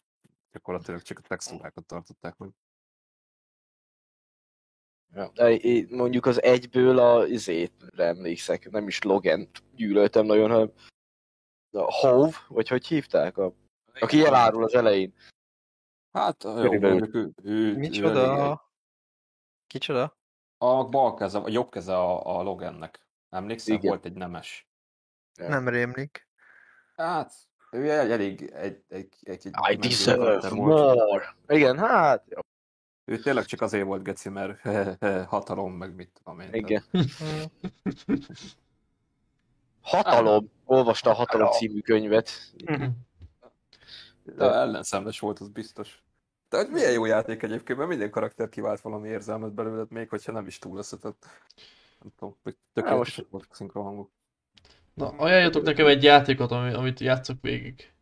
gyakorlatilag csak a textúrákat tartották meg. Ja. Én mondjuk az egyből a izétre emlékszek, nem is Logan gyűlöltem nagyon, hanem a Hove, vagy hogy hívták? A, aki elárul az elején. Hát, jó, Körülbelül. mondjuk ő, ő, ő Micsoda? Kicsoda? A bal keze, a jobb keze a, a Logannek. Emlékszel? Igen. Volt egy nemes. Nem rémlik. Hát, ő el- elég egy, egy, egy, egy I deserve more. Igen, hát, jó, Ő tényleg csak azért volt geci, mert (laughs) hatalom, meg mit tudom én. igen. Hatalom. Olvasta a Hatalom című könyvet. De ellenszenves volt, az biztos. De hogy milyen jó játék egyébként, mert minden karakter kivált valami érzelmet belőled, még hogyha nem is túl összetett. Nem tudom, hogy tökéletesek most- voltak a szinkronhangok. Na, ajánljatok nekem egy játékot, ami, amit játszok végig.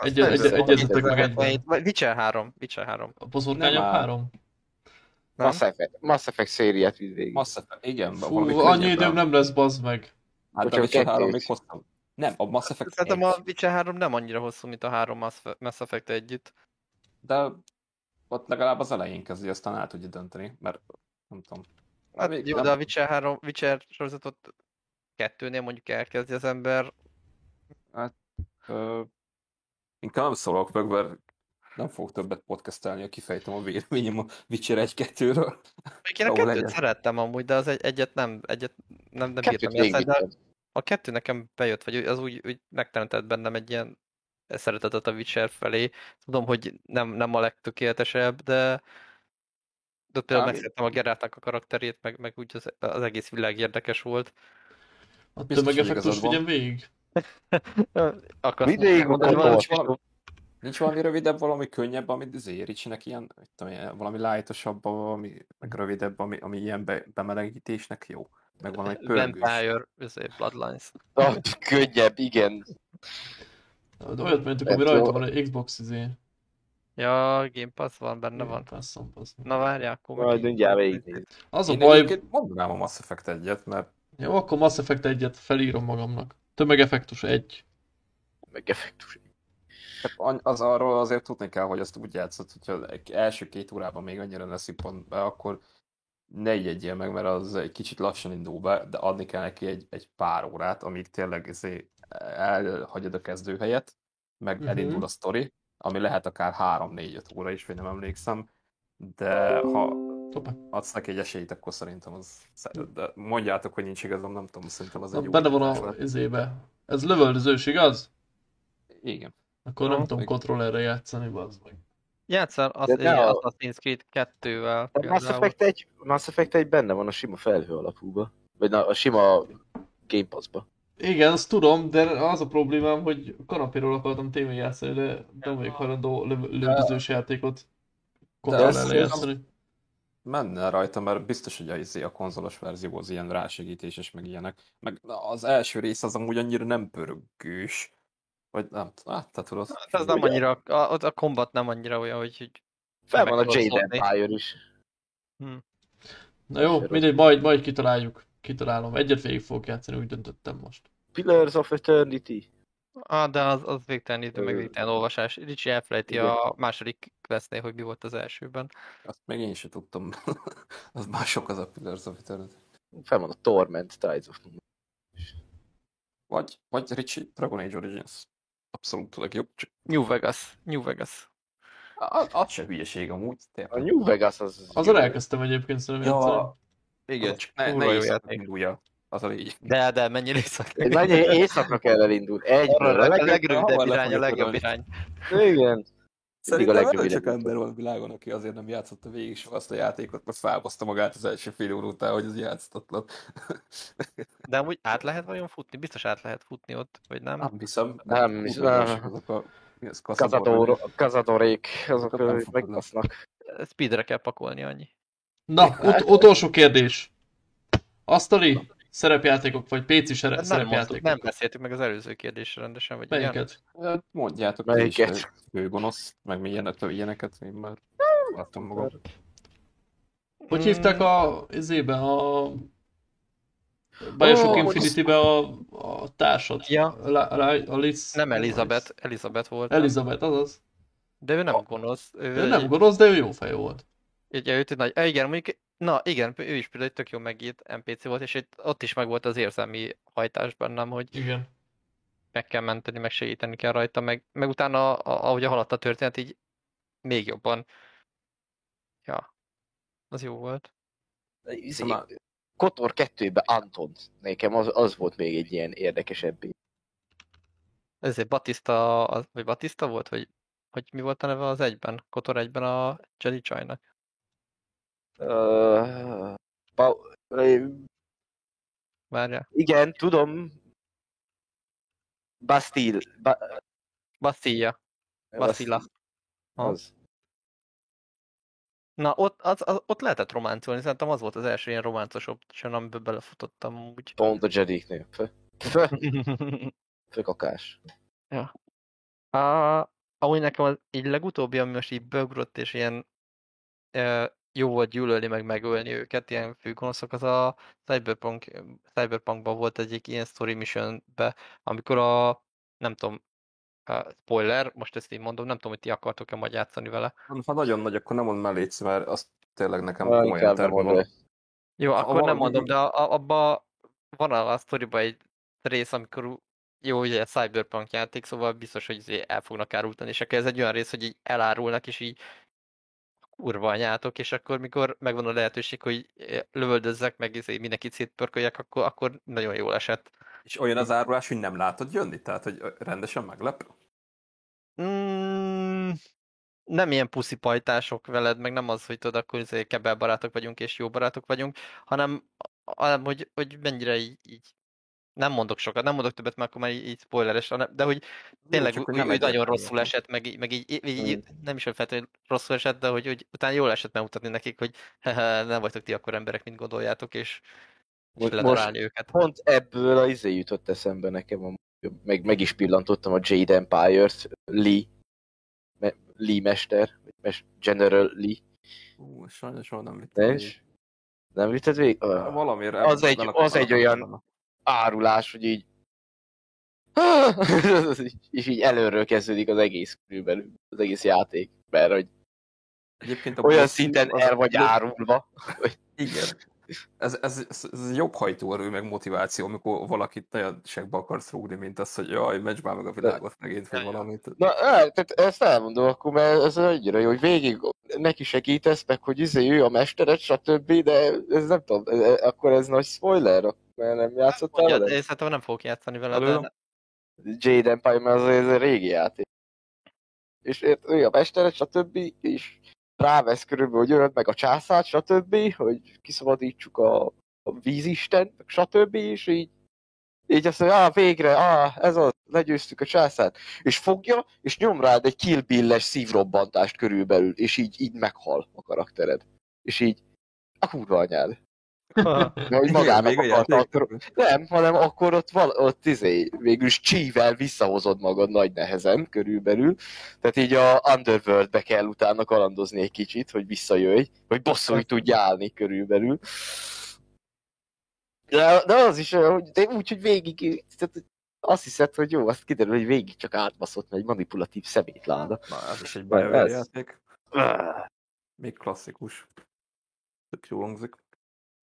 Egy, egy, egy, egyezzetek meg egyben. Witcher 3, Witcher 3. A boszorkányok Nem áll. 3? Nem? Mass Effect, Mass Effect szériát vidd végig. Mass Effect, igen, Fú, annyi időm nem lesz, bazd meg. Hát de Csak Witcher 3 kettőt. még hosszabb. Nem, a Mass Effect Szerintem a Witcher 3 nem annyira hosszú, mint a 3 Mass Mass Effect együtt. De ott legalább az elején kezdi, aztán el tudja dönteni, mert nem tudom. Hát még jó, nem- de a Witcher 3, Witcher sorozatot kettőnél mondjuk elkezdi az ember. Ö, inkább nem szólok meg, mert nem fogok többet podcastelni, ha kifejtem a véleményem a Witcher 1-2-ről. Még én a kettőt legyen. szerettem amúgy, de az egy, egyet nem, egyet nem, nem bírtam végigvittem. a kettő nekem bejött, vagy az úgy, úgy megteremtett bennem egy ilyen szeretetet a Witcher felé. Tudom, hogy nem, nem a legtökéletesebb, de de például megszerettem a Geráltnak a karakterét, meg, meg úgy az, az egész világ érdekes volt. A tömegeffektus vigyem végig. (laughs) Akarsz Videóig mondani valamit? Nincs valami rövidebb, valami könnyebb, amit Zéricsinek ilyen, mit tudom, valami lightosabb, valami meg rövidebb, ami, ami ilyen be, bemelegítésnek jó. Meg valami pörgős. Vampire, izé, Bloodlines. Ah, könnyebb, igen. De olyat mondjuk, ami rajta van egy Xbox izé. Ja, Game Pass van, benne van. Passzom, passzom. Na várjál, akkor Majd mindjárt végignézem. Az a Én baj, mondanám a Mass Effect egyet, mert jó, akkor Mass Effect egyet felírom magamnak. Tömegeffektus egy. Meg effektus. Hát an- Az arról azért tudni kell, hogy azt úgy játszott, hogyha első két órában még annyira ne szippant be, akkor ne jegyél meg, mert az egy kicsit lassan indul be, de adni kell neki egy, egy pár órát, amíg tényleg izé elhagyod a kezdőhelyet, meg Mhm. elindul a sztori, ami lehet akár 3-4-5 óra is, vagy nem emlékszem, de ha Hoppá. adsz neki egy esélyt, akkor szerintem az... De mondjátok, hogy nincs igazam, nem tudom, szerintem az Na, egy jó benne van a izébe. Ez lövöldözős, igaz? Igen. Akkor nem Aha. tudom kontrollerre játszani, bazd meg. Játszál az, De ne a- Assassin's Creed 2-vel. A Mass Effect, egy, Mass Effect egy benne van a sima felhő alapúba. Vagy na, a sima Game Pass-ba. Igen, azt tudom, de az a problémám, hogy kanapéról akartam tévén játszani, de nem vagyok hajlandó löv- lövöldözős játékot kontrollerre azt- játszani. Menne rajta, mert biztos, hogy a, a konzolos verzió az ilyen rásegítéses, meg ilyenek. Meg az első rész az amúgy annyira nem pörögős. Vagy nem hát te tudod. Ez nem annyira, a, a, a combat nem annyira olyan, hogy, hogy Fel van a Jade. Empire is. Na jó, mindegy, majd, majd kitaláljuk. Kitalálom. Egyet végig fogok játszani, úgy döntöttem most. Pillars of Eternity. Ah, de az, az végtelen idő, meg végtelen olvasás. Ricsi elfelejti igen. a második questnél, hogy mi volt az elsőben. Azt még én sem tudtam. (laughs) az már sok az a Pillars of Eternity. Fel van a Torment Tides of Vagy, vagy Richie, Dragon Age Origins. Abszolút a legjobb, csak New Vegas. New Vegas. az, az se hülyeség amúgy. A Tényleg. New Vegas az... Azzal elkezdtem egyébként szerintem. Ja, igen, csak ne, ne jó éjszaka indulja. Az a lényeg. De, de, menjél éjszak. Egy nagy éjszakra kell elindulni. Egy a leg... legrövidebb irány, a legjobb irány. Igen. Szerintem legjobb nagyon csak ideig. ember van a világon, aki azért nem játszotta végig soha azt a játékot, mert felhozta magát az első fél óra után, hogy az játszatlan. De amúgy át lehet vajon futni? Biztos át lehet futni ott, vagy nem? Nem hiszem. Nem hiszem. Udvariasak Azok a, kazadorék, azok nem megbasznak. Speedre kell pakolni annyi. Na, ut- utolsó kérdés. Asztali szerepjátékok, vagy PC sere- Nem, mondtuk, szerepjátékok? nem beszéltük meg az előző kérdésre rendesen, vagy igen? Melyiket? Hát Mondjátok ti is, Melyiket? hogy főgonosz, meg mi ilyenek, ilyeneket, én már láttam magam. Hogy hívták a izébe, a Bioshock Ó, Infinity-be a, a társad? Ja. La, la, Alice, Nem Elizabeth, Elizabeth volt. Elizabeth, azaz. De ő nem gonosz. Ő, Ő nem gonosz, de ő jó fej volt. Ugye, őt egy nagy, eh, igen, mondjuk, na igen, ő is például egy tök jó megírt NPC volt, és itt, ott is meg volt az érzelmi hajtás bennem, hogy Igen. meg kell menteni, meg segíteni kell rajta, meg, meg utána, a- ahogy haladt a történet, így még jobban. Ja, az jó volt. Izé, Már- Kotor 2-ben Anton. Nekem az, az volt még egy ilyen érdekesebb. Ezért Batista, vagy Batista volt, vagy hogy mi volt a neve az egyben? Kotor egyben a Jedi Csajnak. Uh, pa, Várjál. igen, tudom. Bastille. Ba, Bastilla. Bastilla. Az. Na, ott, az, az, ott lehetett románcolni, szerintem az volt az első ilyen románcos option, amiből belefutottam úgy. Pont a Jediknél. Fő, fő, (laughs) főkakás. A, ahogy nekem az így legutóbbi, ami most így beugrott, és ilyen jó volt gyűlölni, meg megölni őket, ilyen főgonoszok, az a Cyberpunk, Cyberpunkban volt egyik ilyen story missionbe, amikor a, nem tudom, a spoiler, most ezt így mondom, nem tudom, hogy ti akartok-e majd játszani vele. Ha nagyon nagy, akkor nem mondd mellé, mert azt tényleg nekem Ah, komolyan le. Jó, Ha akkor nem mondom, de a, a, abba van a, a sztoriban egy rész, amikor jó, ugye Cyberpunk játék, szóval biztos, hogy izé el fognak árultani, és akkor ez egy olyan rész, hogy így elárulnak, és így kurva anyátok, és akkor mikor megvan a lehetőség, hogy eh, lövöldözzek, meg izé mindenkit szétpörköljek, akkor, akkor nagyon jól esett. És olyan az árulás, hogy nem látod jönni? Tehát, hogy rendesen meglep? Mm, nem ilyen puszi pajtások veled, meg nem az, hogy tudod, akkor izé kebel barátok vagyunk, és jó barátok vagyunk, hanem, hanem hogy, hogy mennyire így, így nem mondok sokat, nem mondok többet, mert akkor már így, így spoileres, de hogy tényleg csak, ő, hogy ő nem nagyon rosszul esett, meg, így- meg így, így, így Mm. nem is olyan feltétlenül rosszul esett, de hogy, hogy utána jól esett megmutatni nekik, hogy nem vagytok ti akkor emberek, mint gondoljátok, és, és Most- ledarálni őket. Pont ebből a izé jutott eszembe nekem, a, meg, meg is pillantottam a Jade Empire-t, Lee, me, Lee mester, mes, General Lee, Ú, sajnos soha nem vittem. Nem vitted végig? Valamire Az egy- az egy olyan-. Árulás, hogy így (laughs) és így előről kezdődik az egész körülbelül, az egész játék, mert hogy Egyébként a olyan szinten az- el vagy árulva. Igen. Ez, ez, ez, ez jobb hajtóerő meg motiváció, amikor valakit nagyon segbe akarsz rúgni, mint az, hogy jaj, menj már meg a világot megint, vagy valamit. Na, á, tehát ezt elmondom akkor, mert ez annyira jó, hogy végig neki segítesz, meg hogy izé ő a mesteret, stb., de ez nem tudom, e- e- akkor ez nagy spoiler, mert nem játszottál Mondja, vele? én szerintem nem fogok játszani vele, Előre? de Jade Empire, mert az ez egy régi játék. És ért- ő a mesteret, stb. és rávesz körülbelül, hogy jön meg a császát, stb., hogy kiszabadítsuk a, a vízisten, stb., és így így azt mondja, ah, végre, ah, ez az, legyőztük a császát. És fogja, és nyom rád egy Kill Bill-es szívrobbantást körülbelül, és így, így meghal a karaktered. És így, a kurva anyád. De hogy magának még a akarta, játék? akkor, nem, hanem akkor ott, val, ott izé, végül is csível visszahozod magad nagy nehezen körülbelül. Tehát így a Underworld-be kell utána kalandozni egy kicsit, hogy visszajöjj, hogy bosszúj tudj állni körülbelül. De, de az is olyan, hogy de úgy, hogy végig, tehát azt hiszed, hogy jó, azt kiderül, hogy végig csak átbaszott, mert egy manipulatív szemétláda. Na, ez is egy BioWare játék. Még klasszikus. Tök jó hangzik.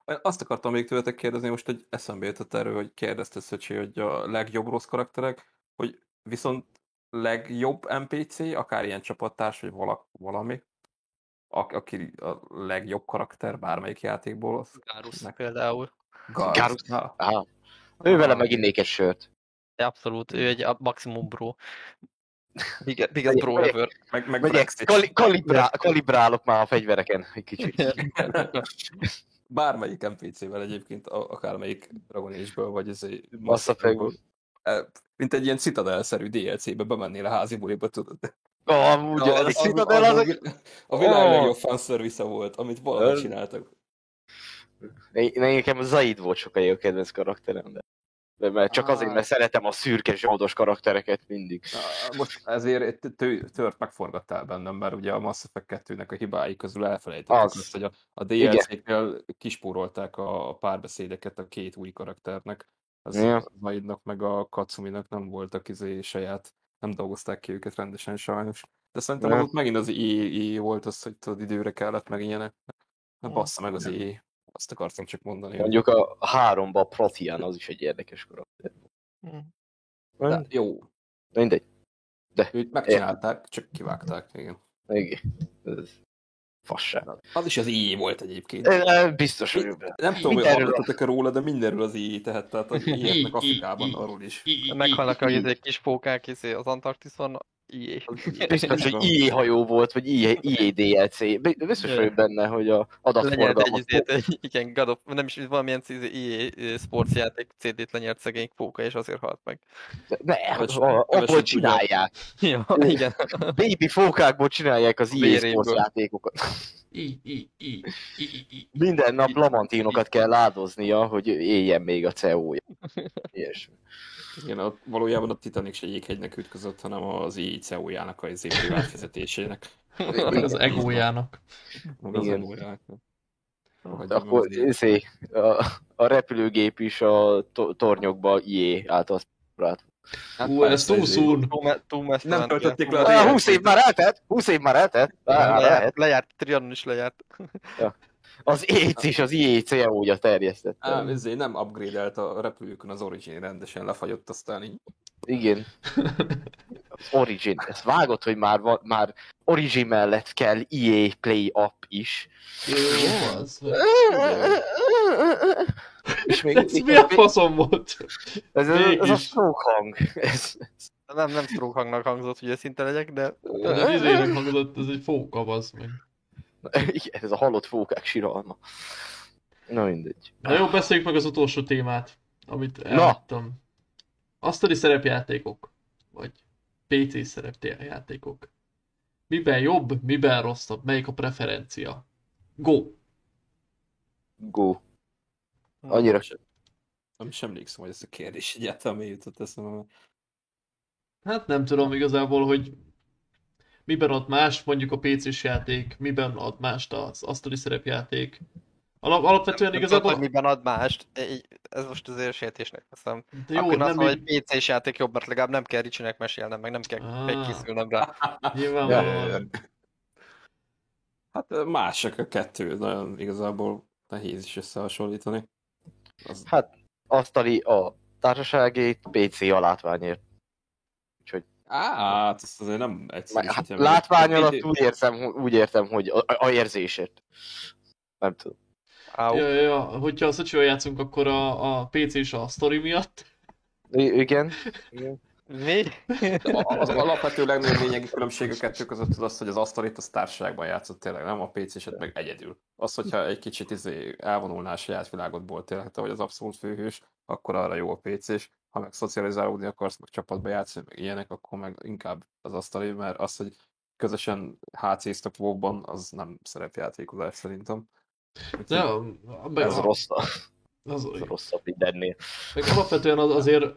Azt akartam még tőletek kérdezni, most egy eszembe jutott erről, hogy kérdezte Szöcsi, hogy a legjobb rossz karakterek, hogy viszont legjobb NPC, akár ilyen csapattárs, vagy vala, valami, a- aki a legjobb karakter bármelyik játékból, az Garus Nek- például. Garus. Garus. Ha. Aha. Ő vele meginnék egy sört. Abszolút, ő egy a maximum bro. Biggest, biggest bro ever. Meg, meg Brexit. kali, kalibrál, kalibrálok már a fegyvereken egy kicsit. (laughs) (laughs) Bármelyik NPC-vel egyébként, a- akármelyik Dragon Age-ből, vagy ez egy Mass. Eh, Mint egy ilyen Citadel-szerű DLC-be bemennél a házi buliba, tudod. Ó, amúgy, a, az- Citadel az- a A világ Ó. legjobb fanservice volt, amit valahogy csináltak. Ne- Nekem a Zaid volt sokáig a kedvenc karakterem, de mert csak azért, mert szeretem a szürke zsoldos karaktereket mindig. Na, Most ezért tört megforgattál bennem, mert ugye a Mass Effect 2-nek a hibái közül elfelejtették Az. azt, hogy a, a DLC-knél kispórolták a párbeszédeket a két új karakternek. Az Ja. a Zaidnak meg a Katsuminak nem voltak izé saját, nem dolgozták ki őket rendesen sajnos. De szerintem Ja. az ott megint az EA volt az, hogy tudod, időre kellett meg ilyenek. Hát Ja. bassza meg az EA. Azt akartam csak mondani. Mondjuk a háromba a Protean az is egy érdekes karakter. De, jó, Mindegy. őt megcsinálták, csak kivágták, igen. Igen. Ez fasság. Az is az EA volt egyébként. Ö, Biztos vagyok benne. Nem tudom, hogy hallottatok róla, de mindenről az EA tehet, tehát az (laughs) EA-nek Afrikában arról is. Meghalnak a kis pókák izé, az Antarktiszon. (laughs) Biztos, hogy IE hajó volt, vagy IE, IE DLC. Bi- Biztos vagyok benne, hogy a adatforgalmat... egy, igen, God of, nem is valamilyen EA sportsjáték CD-t lenyert szegény póka, és azért halt meg. Ne, abból csinálják. Ja, igen. Baby fókákból csinálják az IE Véréből. I, i, i, i, i. Minden nap lamantinokat kell áldoznia, hogy éljen még a CEO-ja. (laughs) Ilyesmi. Igen, a, valójában a Titanic se jéghegynek ütközött, hanem az EA CEO-jának a izé privát (laughs) fizetésének. (laughs) Az egójának. Meg az Igen. emójának. Akkor izé, a, a repülőgép is a to- tornyokba IE által szprált. Hú, ez túl szún. Túl, me- túl messze Nem töltötték le a Ah, 20 év már eltelt? 20 év már eltelt? Lejárt, lejárt, Trianon is lejárt. Az EC és az IE CEO-ja terjesztett. Á, ezért nem upgrade a repülőkön az Origin rendesen lefagyott, aztán így Igen. Az Origin. Ezt vágod, hogy már, van, már Origin mellett kell EA Play App is. Jó, az. És még, Ez mi a faszom volt? ez, ez, ez a stroke hang. Ez, Nem, nem stroke hangnak hangzott, hogy őszinte legyek, de Ez az izének hangzott, ez egy fóka, az meg. Igen, ez a halott fókák siralma. Na mindegy. Na jó, beszéljük meg az utolsó témát, amit elhagytam. Asztali szerepjátékok, vagy PC szerepjátékok. Miben jobb, miben rosszabb, melyik a preferencia? Go! Go. Annyira sem. Nem is emlékszem, hogy ez a kérdés egyáltalán mi jutott eszembe. Hát nem tudom igazából, hogy miben ad más mondjuk a PC-s játék, miben ad mást az asztali szerepjáték. Alap, alapvetően Nem igazából... tudod, hogy miben ad mást. Ez most azért sértésnek veszem. De jó, Akkor nem azt mondom, hogy PC-s játék jobb, mert legalább nem kell Ricsinek mesélnem, meg nem kell Ah. felkészülnem rá. (laughs) Nyilvánvalóan. Hát mások a kettő, nagyon igazából nehéz is összehasonlítani. Az, Hát, asztali a társaságét PC a látványért. Úgyhogy á, hát ezt azért nem hát, egyszerűsítem. látvány Egy- alatt úgy értem, hogy- úgy értem, hogy a, a érzésért. Nem tudom. Au. Ja, ja, ja, hogyha a Szocsival játszunk, akkor a, a PC és a sztori miatt. I- igen. (laughs) igen. Mi? Az alapvető legnagyobb lényegi különbség a kettő között az az, hogy az asztalit az társaságban játszott tényleg, nem a PC-set meg egyedül. Az, hogyha egy kicsit izé elvonulná a saját világodból tényleg, te vagy az abszolút főhős, akkor arra jó a PC-s. Ha meg szocializálódni akarsz, meg csapatba játszani, meg ilyenek, akkor meg inkább az asztali, mert az, hogy közösen HC-ztak WoW-ban, az nem szerepjátékozás szerintem. De, Ez a, rossz, az, ez rosszabb mindennél. meg alapvetően az, azért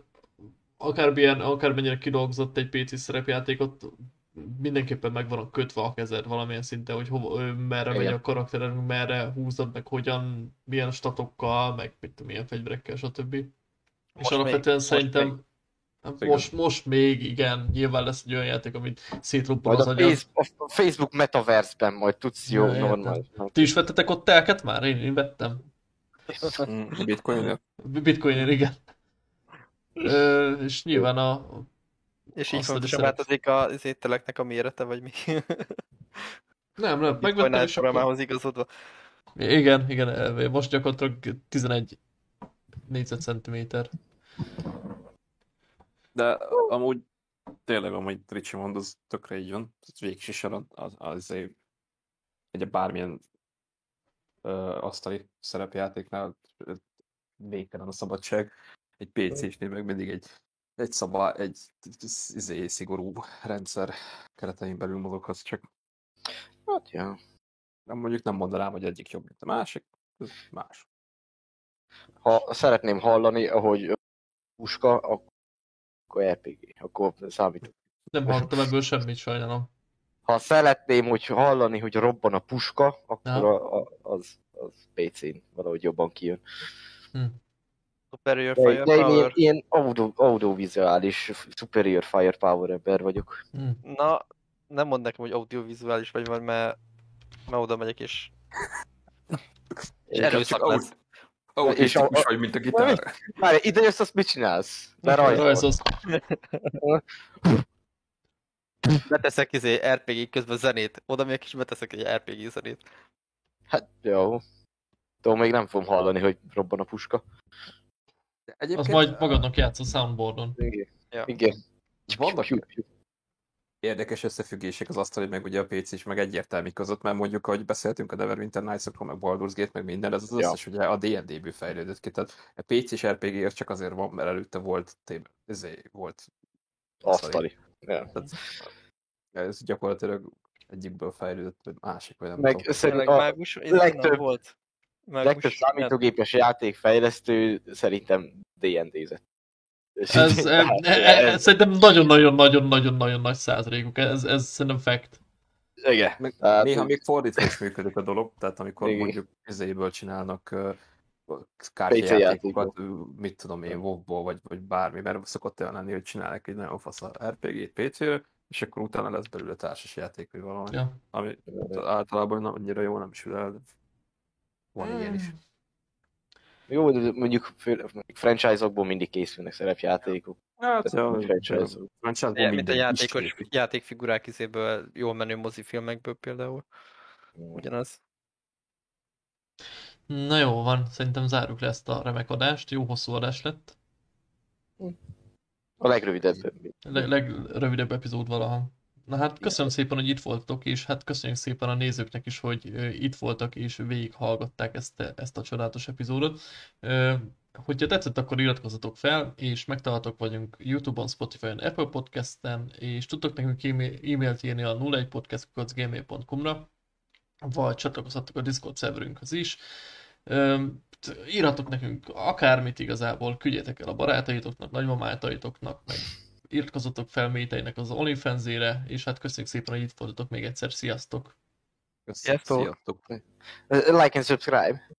akármilyen, akármennyire kidolgozott egy PC szerepjátékot, mindenképpen meg van kötve a kezed valamilyen szinten, hogy hova, ö, merre megy Igen. a karakterünk, merre húzod, meg hogyan, milyen statokkal, meg mit tudom, milyen fegyverekkel, stb. és Most alapvetően még- szerintem még. most, Igen. most, most még igen, nyilván lesz egy olyan játék, amit szétrobban az a, agyad. face, a Facebook metaverse-ben majd tudsz jó, Ja, normális. Ti is vettetek ott telket már? Én, én vettem. (laughs) Mm, a bitcoin Bitcoinért, igen. Ö, és nyilván a... És így szeret- változik az ételeknek a mérete, vagy mi? (laughs) Nem, nem, megvettem és akkor... igazodva. Igen, igen, most gyakorlatilag 11 négyzetcentiméter. De amúgy tényleg, amúgy Ricsi mond, az tökre így van. Ez Végső soron az, az egy, egy bármilyen ö, asztali szerepjátéknál végtelen a szabadság. Egy PC-snél meg mindig egy, egy szabály, egy izé, szigorú rendszer keretein belül mozoghatsz, csak Hát, ja. nem mondjuk nem mondanám, hogy egyik jobb, mint a másik. Ez más. Ha szeretném hallani, ahogy puska, akkor RPG, akkor számít. Nem hallottam ebből semmit, sajnálom. Ha szeretném, hogy hallani, hogy robban a puska, akkor Aha. a, a, az, az PC-n valahogy jobban kijön. Hm. Superior De, de én ilyen, Firepower. ilyen audio, audiovizuális superior firepower ember vagyok. Hm. Na, nem mondd nekem, hogy audiovizuális vagy, vagy mert, mert oda megyek és... (laughs) És erőszak lesz. És a- vagy, mint a gitár. Várj, ide jössz, azt mit csinálsz? Lerajzolod. Rajzolsz. (laughs) Beteszek izé RPG közben zenét. Oda megyek és beteszek egy RPG zenét. Hát, jó. Tudom, még nem fogom hallani, hogy robban a puska. De Az Egyébként majd magadnak játsz a soundboardon. Igen. Ja. Igen. vannak érdekes összefüggések az asztali, meg ugye a PC is, meg egyértelmű között, mert mondjuk, ahogy beszéltünk a Neverwinter Nights-okról, meg Baldur's Gate, meg minden, ez az Ja. összes ugye a D&D-ből fejlődött ki, tehát a PC és RPG az csak azért van, mert előtte volt, téb, ezé, volt Asztali. Ja. Tehát ez gyakorlatilag egyikből fejlődött, vagy másik, vagy nem Meg tudom. Szerintem a mágus, legtöbb- volt. Mágus, legtöbb számítógépes játékfejlesztő szerintem D&D-zett. Ez, e, e, e, szerintem nagyon-nagyon-nagyon-nagyon-nagyon nagy százalékuk. Ez, ez szerintem fact. Igen. Meg Tehát- néha még fordítva is működik a dolog, tehát amikor Igen. mondjuk ezéből csinálnak uh, PC kártyajátékokat, mit tudom én, WoW-ból, vagy, vagy bármi, mert szokott olyan lenni, hogy csinálnak egy nagyon fasz a RPG-t PC-re, és akkor utána lesz belőle társas játék, vagy valami, Ja. ami általában nem annyira jó nem sül el, van ilyen is. Jó, de mondjuk, fő, mondjuk franchise-okból mindig készülnek szerepjátékok. Hát, ja, franchise-ok. franchise-ból Ja, mint a játékos, is- játékfigurák izéből, jól menő mozifilmekből például. Ugyanaz. Na jó van, szerintem zárjuk le ezt a remek adást. Jó hosszú adás lett. A legrövidebb. Leg, legrövidebb epizód valaha. Na hát köszönöm szépen, hogy itt voltatok, és hát köszönjük szépen a nézőknek is, hogy itt voltak és végighallgatták ezt, ezt a csodálatos epizódot. Hogyha tetszett, akkor iratkozzatok fel, és megtaláltok vagyunk YouTube-on, Spotify-on, Apple Podcast-en, és tudtok nekünk e-mail- e-mailt írni a 01podcast.gmail.com-ra, vagy csatlakozhatok a Discord szerverünkhöz is. Írhatok nekünk akármit igazából, küldjetek el a barátaitoknak, nagymamátaitoknak, meg iratkozzatok fel méteinek az OnlyFans-ére, és hát köszönjük szépen, hogy itt voltatok még egyszer, sziasztok! Köszönjük, Sziasztok! Sziasztok! Like and subscribe.